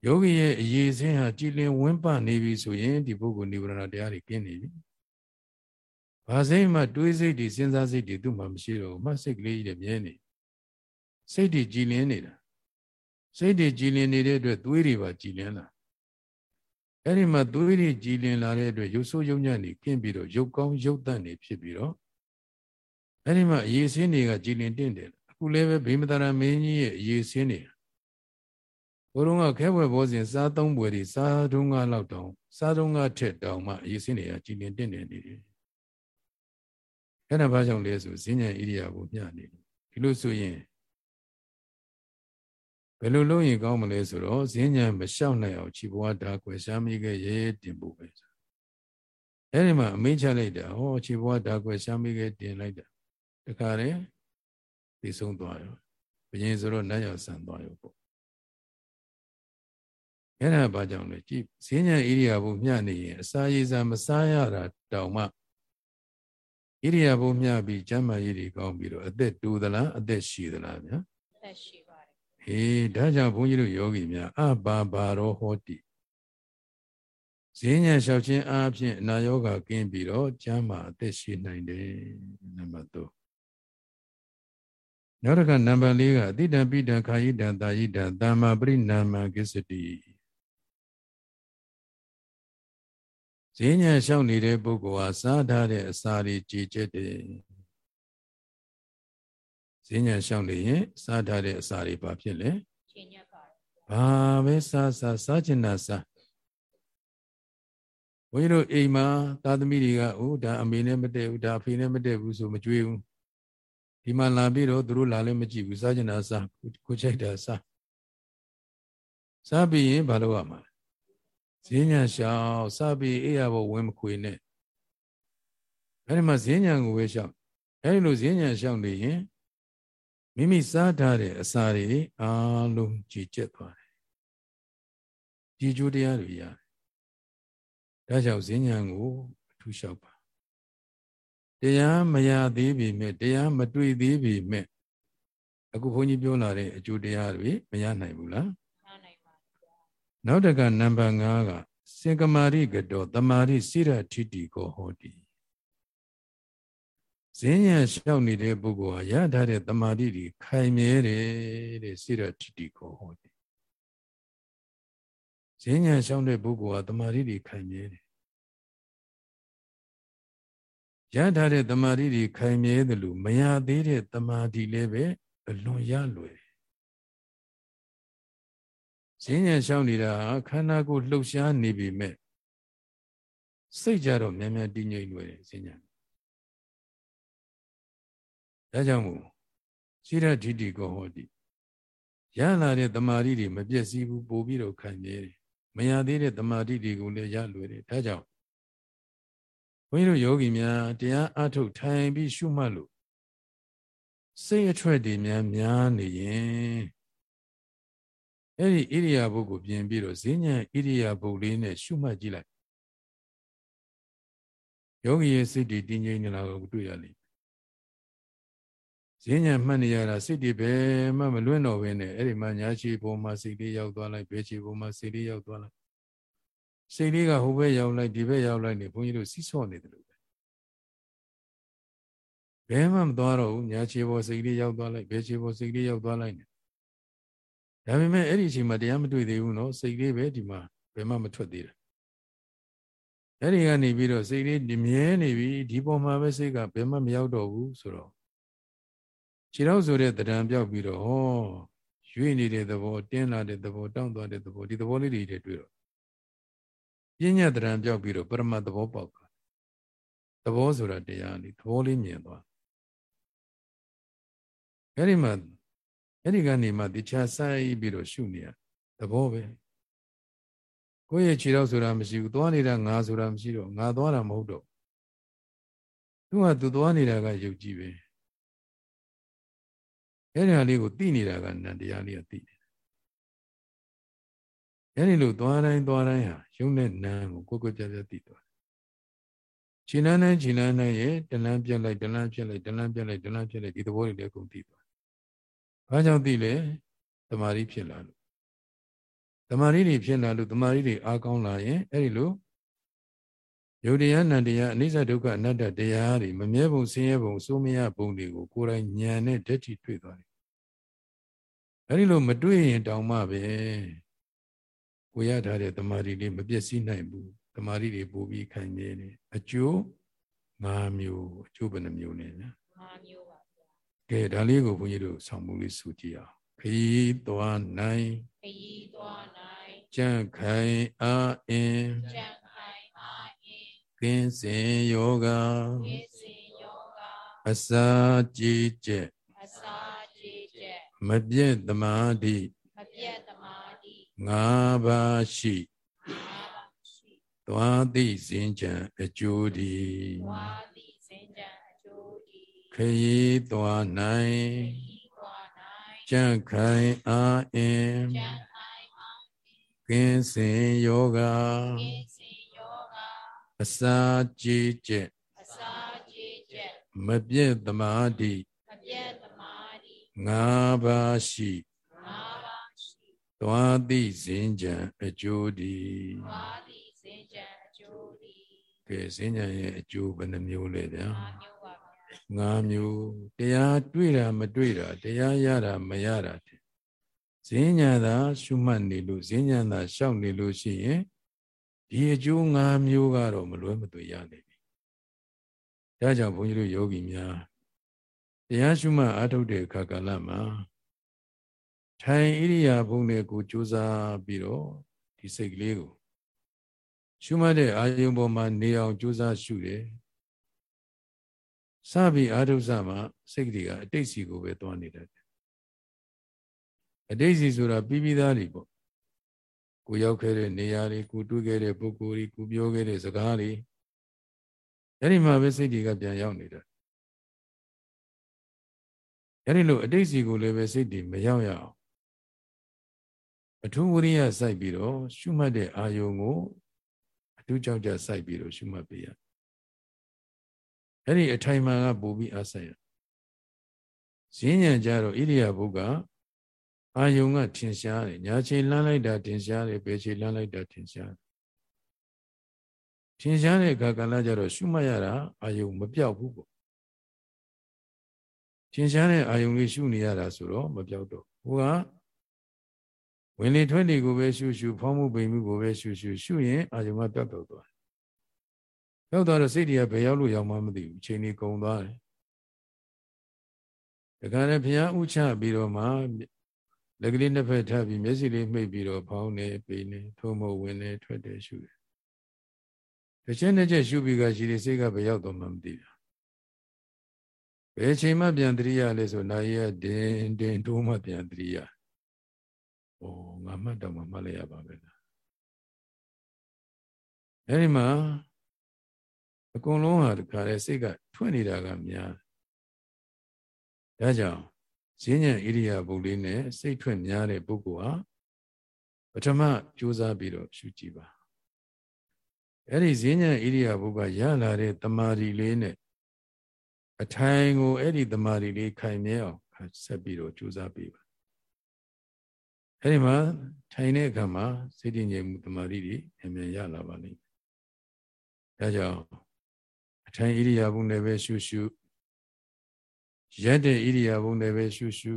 ယောဂီရဲ့အရေးစင်းဟာကြည်လင်ဝန်းပနေပြီဆိုရင်ဒီပုဂ္ဂိုလ်နိဗ္ဗာန်တရားတွေကင်းနေပြီ။ဘာစိတ်မှတွေးစိတ်တွေစဉ်းစားစိတ်တွေသူ့မှာမရှိတော့ဘူး။မှတ်စိတ်ကလေးတွေမြဲနေ။စိတ်တွေကြည်လင်နေတာ။ စိတ်တွေကြည်လင်နေတဲ့အတွက်သွေးတွေပါကြည်လင်လာ။အဲ့ဒီမှာသွေးတွေကြည်လင်လာတဲ့အတွက်ရုပ်ဆိုးရုပ်ညံ့တွေကင်းပြီးတော့ရုပ်ကောင်းရုပ်တန့်တွေဖြစ်ပြီးတော့အဲ့ဒီမှာအရေးစင်းတွေကကြည်လင်တင့်တယ်။အခုလည်းပဲဗိမသာရမင်းကြီးရဲ့အရေးစင်းတွေဘုရုံးကခဲဘွယ်ဘောစဉ်စားသုံးဘွယ်တွေစားတုံးကလောက်တောင်စားတုံးကထက်တောင်မှအရေးစင်းတွေကကြည်လင်တင့်တယ်နေတယ်အဲ့ဒါဘာကြောင့်လဲဆိုဈဉ္ဉံဣရိယာကိုမျှနေတယ်ဒီလိုဆိုရင် ဘယ်လိုလုပ်ရင်ကောင်းမလဲဆိုတော့ဈဉ္ဉံမလျှောက်နိုင်အောင်ခြေဘဝဒါကွယ်ရှားမိခဲ့ရဲတင်ဖို့ပဲအဲ့ဒီမှာအမိန့်ချလိုက်တာဟောခြေဘဝဒါကွယ်ရှားမိခဲ့တင်လိုက်တာတခါတည်းသိဆုံးသွားရောဘယင်ဆိုတော့နတ်ရောက်ဆန်သွားရောပေါ့အဲ့ဒါဘာကြောင့်လဲကြည်ဈဉ္ဉံဣရိယာဘုမျှနေရင်အစာရည်စာမစားရတာတောင်မှဣရိယာဘုမျှပြီးကျမ်းမာရေးတွေကောင်းပြီးတော့အသက်တူသလားအသက်ရှည်သလားဗျာသက်ရှိ ပါတယ်ဟေးဒါကြောင့်ဘုန်းကြီးတို့ယောဂီများအဘာဘာရောဟောတိဈဉ္ဉံလျှောက်ခြင်းအားဖြင့်အနာယောဂကင်းပြီးတော့ကျမ်းမာအသက်ရှည်နိုင်တယ်နံပါတ်3နောက်တစ်ခါနံပါတ်4ကအတိတံပိတံခာယိတံတာယိတံသမ္မာပရိနာမကိစ္စတိဈဉ္ဉံလျှောက်နေတဲ့ပုဂ္ဂိုလ်ဟာစားထားတဲ့အစာတွေကြည်ကျက်တယ် ဈဉ္ဉံလျှောက်နေရင်စားထားတဲ့အစာတွေဘာဖြစ်လဲချိန်ညက်ပါတယ်ဗျာဘာပဲစားစားစားချင်တာစားဘုန်းကြီးတို့အိမ်မှာသာသမီတွေကအိုးဒါအမေနဲ့မတည့်ဘူးဒါအဖေနဲ့မတည့်ဘူးဆိုမကြွေးဘူးဒီမှာလာပြီးတော့သူတို့လာလည်းမကြည့်ဘူးစားချင်တာစားကိုချိုက်တာစားစားပြီးရင်ဘာလုပ်ရမှာဈဉ္ညာရှောင်းစားပြီးအေးရဖို့ဝင်မခွေနဲ့အဲဒီမှာဈဉ္ညာကိုပဲရှောင်းအဲဒီလိုဈဉ္ညာရှောင်းနေရင် မိမိစားထားတဲ့အစာတွေအားလုံးကြည်ကျက်သွားတယ်ကြည်ကျိုးတရားတွေရတယ်ဒါကြောင့်ဈဉ္ညာကိုအထူးလျှောက်ပါတရားမရသေးပြီမဲ့တရားမတွေ့သေးပြီမဲ့အခုဘုန်းကြီးပြောလာတဲ့အကျိုးတရားတွေမရနိုင်ဘူးလားနားနိုင်ပါတယ်ဗျာနောက်တကနံပါတ်5ကစင်ကမာရိကတောတမာရိစိရထိတိကိုဟောတိ ဈဉ္ညာလျှောက်နေတဲ့ပုဂ္ဂိုလ်ဟာရထားတဲ့တမာတိတွေခိုင်မြဲတယ်တဲ့စိရထိတိကိုဟောတိဈဉ္ညာလျှောက်တဲ့ပုဂ္ဂိုလ်ဟာတမာတိတွေခိုင်မြဲတယ်ရထားတဲ့တမာတိတွေခိုင်မြဲတယ်လို့မရသေးတဲ့တမာတိလည်းပဲအလွန်ရလွယ်ဈဉ္ညာလျှောက်နေတာခန္ဓာကိုယ်လှုပ်ရှားနေပြီမဲ့စိတ်ကြတော့မြန်မြန်တည်ငြိမ်လွယ်တယ်ဈဉ္ညာ ဒါကြောင့်မို့စိရဒိဋ္ဌိကိုဟောတိရလာတဲ့တမာတိတွေမပြည့်စည်ဘူးပို့ပြီးတော့ခိုင်မြဲတယ်မရသေးတဲ့တမာတိတွေကိုလည်းရလွယ်တယ်ဒါကြောင့်ဘုန်းကြီးတို့ယောဂီများတရားအထုတ်ထိုင်ပြီးရှုမှတ်လို့စိတ်အထွက်တွေများများနေရင်အဲ့ဒီဣရိယာပုတ်ကိုပြင်ပြီးတော့ဈဉ္ဉံဣရိယာပုတ်လေးနဲ့ရှုမှတ်ကြည့်လိုက်ယောဂီရဲ့စိတ်တွေတည်ငြိမ်နေလာကိုတွေ့ရလိမ့်မယ် ဈဈဉ္ညာမှတ်နေရတာစိတ်တွေပဲမှမလွင့်တော့ဘဲနဲ့အဲ့ဒီမှာညာချီပုံမှာစိတ်လေးရောက်သွားလိုက်ဘဲချီပုံမှာစိတ်လေးရောက်သွားလိုက်စိတ်လေးကဟိုဘက်ရောက်လိုက်ဒီဘက်ရောက်လိုက်နေဘုန်းကြီးတို့စီးဆော့နေတယ်လို့ပဲဘယ်မှမသွားတော့ဘူးညာချီပေါ်စိတ်လေးရောက်သွားလိုက်ဘဲချီပေါ်စိတ်လေးရောက်သွားလိုက်နေဒါပေမဲ့အဲ့ဒီအချိန်မှာတရားမတွေ့သေးဘူးနော်စိတ်လေးပဲဒီမှာဘယ်မှမထွက်သေးတာအဲ့ဒီကနေပြီးတော့စိတ်လေးမြဲနေပြီဒီပေါ်မှာပဲစိတ်ကဘယ်မှမရောက်တော့ဘူးဆိုတော့ ခြေတော့ဆိုတဲ့တံပြောက်ပြီးတော့ဟောရွေ့နေတဲ့သဘောတင်းလာတဲ့သဘောတောင့်သွားတဲ့သဘောဒီသဘောလေးတွေတွေ့တော့ပညာတံပြောက်ပြီးတော့ပရမတ်သဘောပေါက်တာသဘောဆိုတာတရားလေးသဘောလေးမြင်သွားအဲ့ဒီမှာအဲ့ဒီကနေမှတခြားဆိုင်ပြီးတော့ရှုနေရသဘောပဲကိုယ့်ရဲ့ခြေတော့ဆိုတာမရှိဘူးသွားနေတာငါဆိုတာမရှိတော့ငါသွားတာမဟုတ်တော့သူကသူသွားနေတာကယုတ်ကြည်ပဲ အဲ့ဒီဟာလေးကိုသိနေတာကနန္တရားလေးကသိတယ်အဲ့ဒီလိုသွားတိုင်းသွားတိုင်းဟာယုံတဲ့နာမ်ကိုကိုယ်ကိုယ်ပြပြသိသွားတယ်ခြေလန်းတိုင်းခြေလန်းတိုင်းရဲ့တလန်းပြက်လိုက်တလန်းပြက်လိုက်တလန်းပြက်လိုက်တလန်းပြက်လိုက်ဒီသဘောတွေလည်းအကုန်သိသွားဘာကြောင့်သိလဲတမာရီဖြစ်လာလို့တမာရီတွေဖြစ်လာလို့တမာရီတွေအားကောင်းလာရင်အဲ့ဒီလိုယုတ်တရားနန္တရားအနိစ္စဒုက္ခအနတ္တတရားတွေမမြဲပုံဆင်းရဲပုံစိုးမရပုံတွေကိုကိုယ်တိုင်ဉာဏ်နဲ့ဓာတ်တိတွေ့သွားတယ် အဲ့ဒီလိုမတွေ့ရင်တောင်မှပဲကိုရထားတဲ့တမာရီလေးမပြည့်စည်နိုင်ဘူးတမာရီတွေပို့ပြီးခိုင်မြဲတယ်အကျိုး၅မျိုးအကျိုးဘယ်နှမျိုးလဲညာ၅မျိုးပါဗျာကဲဒါလေးကိုဘုန်းကြီးတို့ဆောင်းမှုလေးဆိုကြည့်အောင်ခရီးသွားနိုင်ခရီးသွားနိုင်ကြံ့ခိုင်အာအင်းကြံ့ခိုင်အာအင်းကင်းစင်ယောဂကင်းစင်ယောဂအစာကြည်ကျက်အစာ မပြည့်သမာဓိမပြည့်သမာဓိငါးပါးရှိငါးပါးရှိသွားသိစဉ်ကြံအကျိုးဒီသွားသိစဉ်ကြံအကျိုးဒီခရီးသွားနိုင်ခရီးသွားနိုင်ကြံ့ခိုင်အာအင်ကြံ့ခိုင်အာအင်ကင်းစင်ယောဂကင်းစင်ယောဂအစာကြည်ကျက်အစာကြည်ကျက်မပြည့်သမာဓိမပြည့် သငါးပါးရှိငါးပါးရှိသွားသိစဉ်ကြံအကျိုးဒီသွားသိစဉ်ကြံအကျိုးဒီကဲစဉ်ကြံရဲ့အကျိုးဘယ်နှမျိုးလဲဗျာငါးမျိုးတရားတွေ့တာမတွေ့တာတရားရတာမရတာဈဉ္ညာသာ ရှုမှတ်နေလို့ဈဉ္ညာသာရှောက်နေလို့ရှိရင်ဒီအကျိုး၅မျိုးကတော့မလွဲမသွေရနေပြီ။ဒါကြောင့်ဘုန်းကြီးတို့ယောဂီများ တရားရှုမှတ်အားထုတ်တဲ့အခါကာလမှာထိုင်ဣရိယာပုနဲ့ကိုကြိုးစားပြီးတော့ဒီစိတ်ကလေးကိုရှုမှတ်တဲ့အာယုံပေါ်မှာနေအောင်ကြိုးစားရှုတယ်စပြီးအာထုစမှာစိတ်ကလေးကအတိတ်စီကိုပဲသွားနေတတ်တယ်အတိတ်စီဆိုတာပြီးပြီးသားတွေပေါ့ကိုရောက်ခဲ့တဲ့နေရာတွေကိုတွေ့ခဲ့တဲ့ပုဂ္ဂိုလ်တွေကိုပြောခဲ့တဲ့စကားတွေအဲ့ဒီမှာပဲစိတ်တွေကပြန်ရောက်နေတယ် အဲ့ဒီလိုအတိတ်စီကိုလည်းပဲစိတ်တွေမရောက်ရအောင်အထူးဝရိယစိုက်ပြီးတော့ရှုမှတ်တဲ့အာယုံကိုအထူးကြောက်ကြစိုက်ပြီးတော့ရှုမှတ်ပေးရအဲ့ဒီအထိုင်မှန်ကပို့ပြီးအားဆိုင်ရဈဉ္ဉံကြတော့ဣရိယာပုကအာယုံကထင်ရှားတယ်ညာချိန်လှမ်းလိုက်တာထင်ရှားတယ်ဘယ်ချိန်လှမ်းလိုက်တာထင်ရှားတယ်ထင်ရှားတဲ့အခါကလည်းကြတော့ရှုမှတ်ရတာအာယုံမပြောက်ဘူးပေါ့ ထင်ရှားတဲ့အာယုံလေးရှုနေရတာဆိုတော့မပြောက်တော့ဟိုကဝင်လေထွက်လေကိုပဲရှုရှုဖောင်းမှုပိန်မှုကိုပဲရှုရှုရှုရင်အာယုံကပြောက်တော့သွားတယ်ပြောက်သွားတော့စိတ်တွေကဘယ်ရောက်လို့ရောက်မှမသိဘူးအချိန်ကြီးကုန်သွားတယ်ဒါကြတဲ့ဘုရားဥချပြီးတော့မှလက်ကလေးနှစ်ဖက်ထပ်ပြီးမျက်စိလေးမှိတ်ပြီးတော့ဖောင်းနေပိန်နေထိုးမဝင်နေထွက်တယ်ရှုတယ်တစ်ချက်တစ်ချက်ရှုပြီးကရှိတဲ့စိတ်ကဘယ်ရောက်တော့မှမသိဘူး ဘယ်ချိန်မှပြန်တရိယာလဲဆိုနိုင်ရတင်တင်တိုးမှပြန်တရိယာဩငါမှတ်တော့မှမှတ်လိုက်ရပါပဲလားအဲဒီမှာအကုန်လုံးဟာတခါလဲစိတ်ကထွက်နေတာကများဒါကြောင့်ဈဉ္ဉံဣရိယာပုလေးနဲ့စိတ်ထွက်များတဲ့ပုဂ္ဂိုလ်ဟာပထမကြိုးစားပြီးတော့ရှုကြည့်ပါအဲ့ဒီဈဉ္ဉံဣရိယာပုကရလာတဲ့တမာရီလေးနဲ့ အထိုင်ကိုအဲ့ဒီတမာရီလေးခိုင်မြဲအောင်ဆက်ပြီးတော့ကြိုးစားပေးပါအဲ့ဒီမှာထိုင်တဲ့အခါမှာစိတ်တည်ငြိမ်မှုတမာရီတွေအမြင်ရလာပါလိမ့်မယ်ဒါကြောင့်အထိုင်ဣရိယာပုနဲ့ပဲရှုရှုရက်တဲ့ဣရိယာပုနဲ့ပဲရှုရှု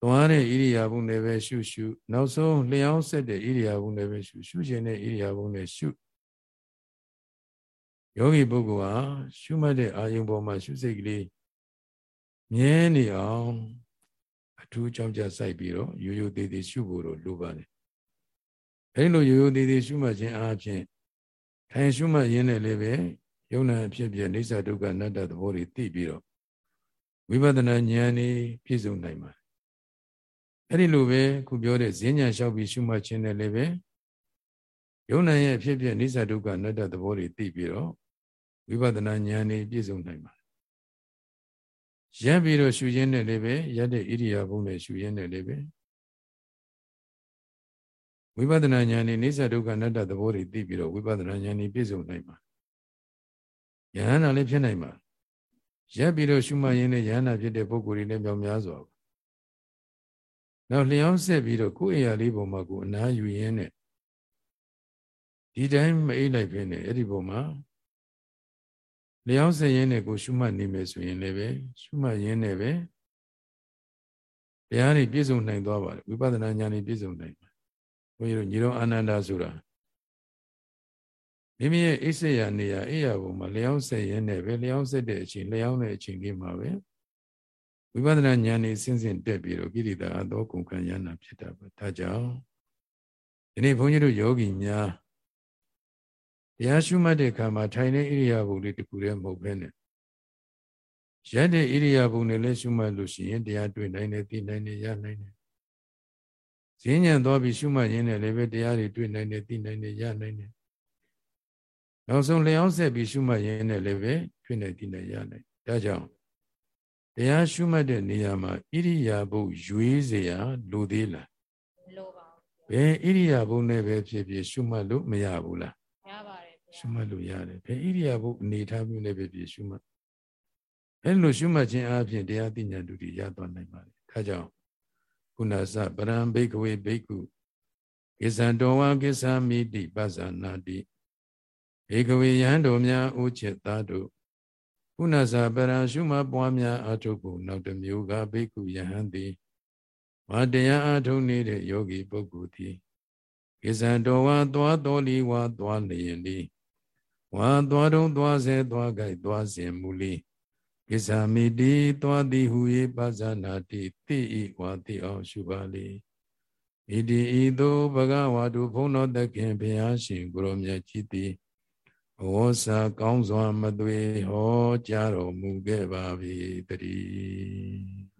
သွားတဲ့ဣရိယာပုနဲ့ပဲရှုရှုနောက်ဆုံးလျှောင်းဆက်တဲ့ဣရိယာပုနဲ့ပဲရှုရှုခြင်းတဲ့ဣရိယာပုနဲ့ရှု ယောဂီပုဂ္ဂိုလ်ဟာရှုမှတ်တဲ့အာယုံပေါ်မှာရှုစိတ်ကလေးမြဲနေအောင်အထူးကြောင့်ကြစိုက်ပြီးတော့ရိုးရိုးသေးသေးရှုဖို့တော့လိုပါတယ်အဲဒီလိုရိုးရိုးသေးသေးရှုမှတ်ခြင်းအားဖြင့်ထိုင်ရှုမှတ်ရင်းနဲ့လည်းပဲယုံနာအဖြစ်ပြအိဋ္ဌဒုက္ခအနတ္တသဘောတွေသိပြီးတော့ဝိပဿနာဉာဏ်นี่ပြည့်စုံနိုင်ပါတယ်အဲ့ဒီလိုပဲခုပြောတဲ့ဈဉ္ညာလျှောက်ပြီးရှုမှတ်ခြင်းနဲ့လည်းပဲယုံနာရဲ့အဖြစ်ပြအိဋ္ဌဒုက္ခအနတ္တသဘောတွေသိပြီးတော့ ဝိပဿနာဉာဏ်နဲ့ပြည့်စုံနိုင်ပါတယ်ရပ်ပြီးတော့ရှူရင်းနဲ့လည်းပဲရပ်တဲ့ဣရိယာပုနဲ့ရှူရင်းနဲ့လည်းပဲဝိပဿနာဉာဏ်နဲ့နေသဒုက္ခအနတ္တသဘောတွေသိပြီးတော့ဝိပဿနာဉာဏ်နဲ့ပြည့်စုံနိုင်ပါယဟန္တာလည်းဖြစ်နိုင်ပါရပ်ပြီးတော့ရှုမှတ်ရင်းနဲ့ယဟန္တာဖြစ်တဲ့ပုဂ္ဂိုလ်တွေလည်းပြောင်းများစွာနောက်လျှောင်းဆက်ပြီးတော့ကိုယ်အိယာလေးပုံမှာကိုအနာယူရင်းနဲ့ဒီတိုင်းမအိပ်လိုက်ဖ ೇನೆ အဲ့ဒီပုံမှာ လျှောင်းဆက်ရင်းနဲ့ကိုရှုမှတ်နေမယ်ဆိုရင်လည်းပဲရှုမှတ်ရင်းနဲ့ပဲတရားတွေပြည့်စုံနိုင်သွားပါတယ်ဝိပဿနာဉာဏ်တွေပြည့်စုံနိုင်ပါဘုန်းကြီးတို့ညီတော်အာနန္ဒဆိုတာမိမိရဲ့အိစ္ဆေယနေရာအိယာဘုံမှာလျှောင်းဆက်ရင်းနဲ့ပဲလျှောင်းဆက်တဲ့အချိန်လျှောင်းတဲ့အချိန်လေးမှာပဲဝိပဿနာဉာဏ်นี่စဉ်စဉ်တက်ပြီးတော့ကိရိတာအသောကုန်ခံရနာဖြစ်တာပဲဒါကြောင့်ဒီနေ့ဘုန်းကြီးတို့ယောဂီများ တရားရှုမှတ်တဲ့အခါမှာထိုင်တဲ့ဣရိယာပုလေးတခုတည်းမဟုတ်ဘဲနဲ့ရက်တဲ့ဣရိယာပုနဲ့လည်းရှုမှတ်လို့ရှိရင်တရားတွေ့နိုင်တယ်သိနိုင်တယ်ရနိုင်တယ်ဈဉ္ဉံသွားပြီးရှုမှတ်ရင်းနဲ့လည်းပဲတရားတွေတွေ့နိုင်တယ်သိနိုင်တယ်ရနိုင်တယ်နောက်ဆုံးလျှောင်းဆက်ပြီးရှုမှတ်ရင်းနဲ့လည်းပဲတွေ့နိုင်သိနိုင်ရနိုင်ဒါကြောင့်တရားရှုမှတ်တဲ့နေရာမှာဣရိယာပုရွေးเสียလိုသေးလားလိုပါဘယ်ဣရိယာပုနဲ့ပဲဖြစ်ဖြစ်ရှုမှတ်လို့မရဘူးလား ရပါတယ်ရှုမှတ်လို့ရတယ်ဘယ်ဣရိယာပုအနေထားမျိုးနဲ့ပဲဖြစ်ရှုမှတ်အဲ့လိုရှုမှတ်ခြင်းအပြင်တရားသိဉာဏ်တူတည်ရသွားနိုင်ပါတယ်ဒါကြောင့်ခုနစပရံဘိကဝေဘိက္ခုကိစ္ဆံတော်ဝါကိစ္ဆာမိတိပဇာနာတိဘေကဝေယံတော်များဥจิตသားတို့ခုနစာပရံရှုမပွားများအထုပ်ကိုနောက်တစ်မျိုးကဘိက္ခုယဟန်သည်မတရားအထုံနေတဲ့ယောဂီပုဂ္ဂိုလ်သည်ကိစ္ဆံတော်ဝါသွားတော်လီဝါသွားလျင်လီ ဝါသွားတုံးသွားစေသွားကြိုက်သွားစဉ်မူလီကိစ္ဆာမိတိသွားသည်ဟူ၍ပဇာနာတိတိဤဝါတိအောင်ရှုပါလေဣတိဤသို့ဘဂဝါတုဘုန်းတော်သခင်ဘုရားရှင်ကိုရောမြတ်ကြီးသည်ဝေါစာကောင်းစွာမသွေဟောကြားတော်မူခဲ့ပါ၏တည်း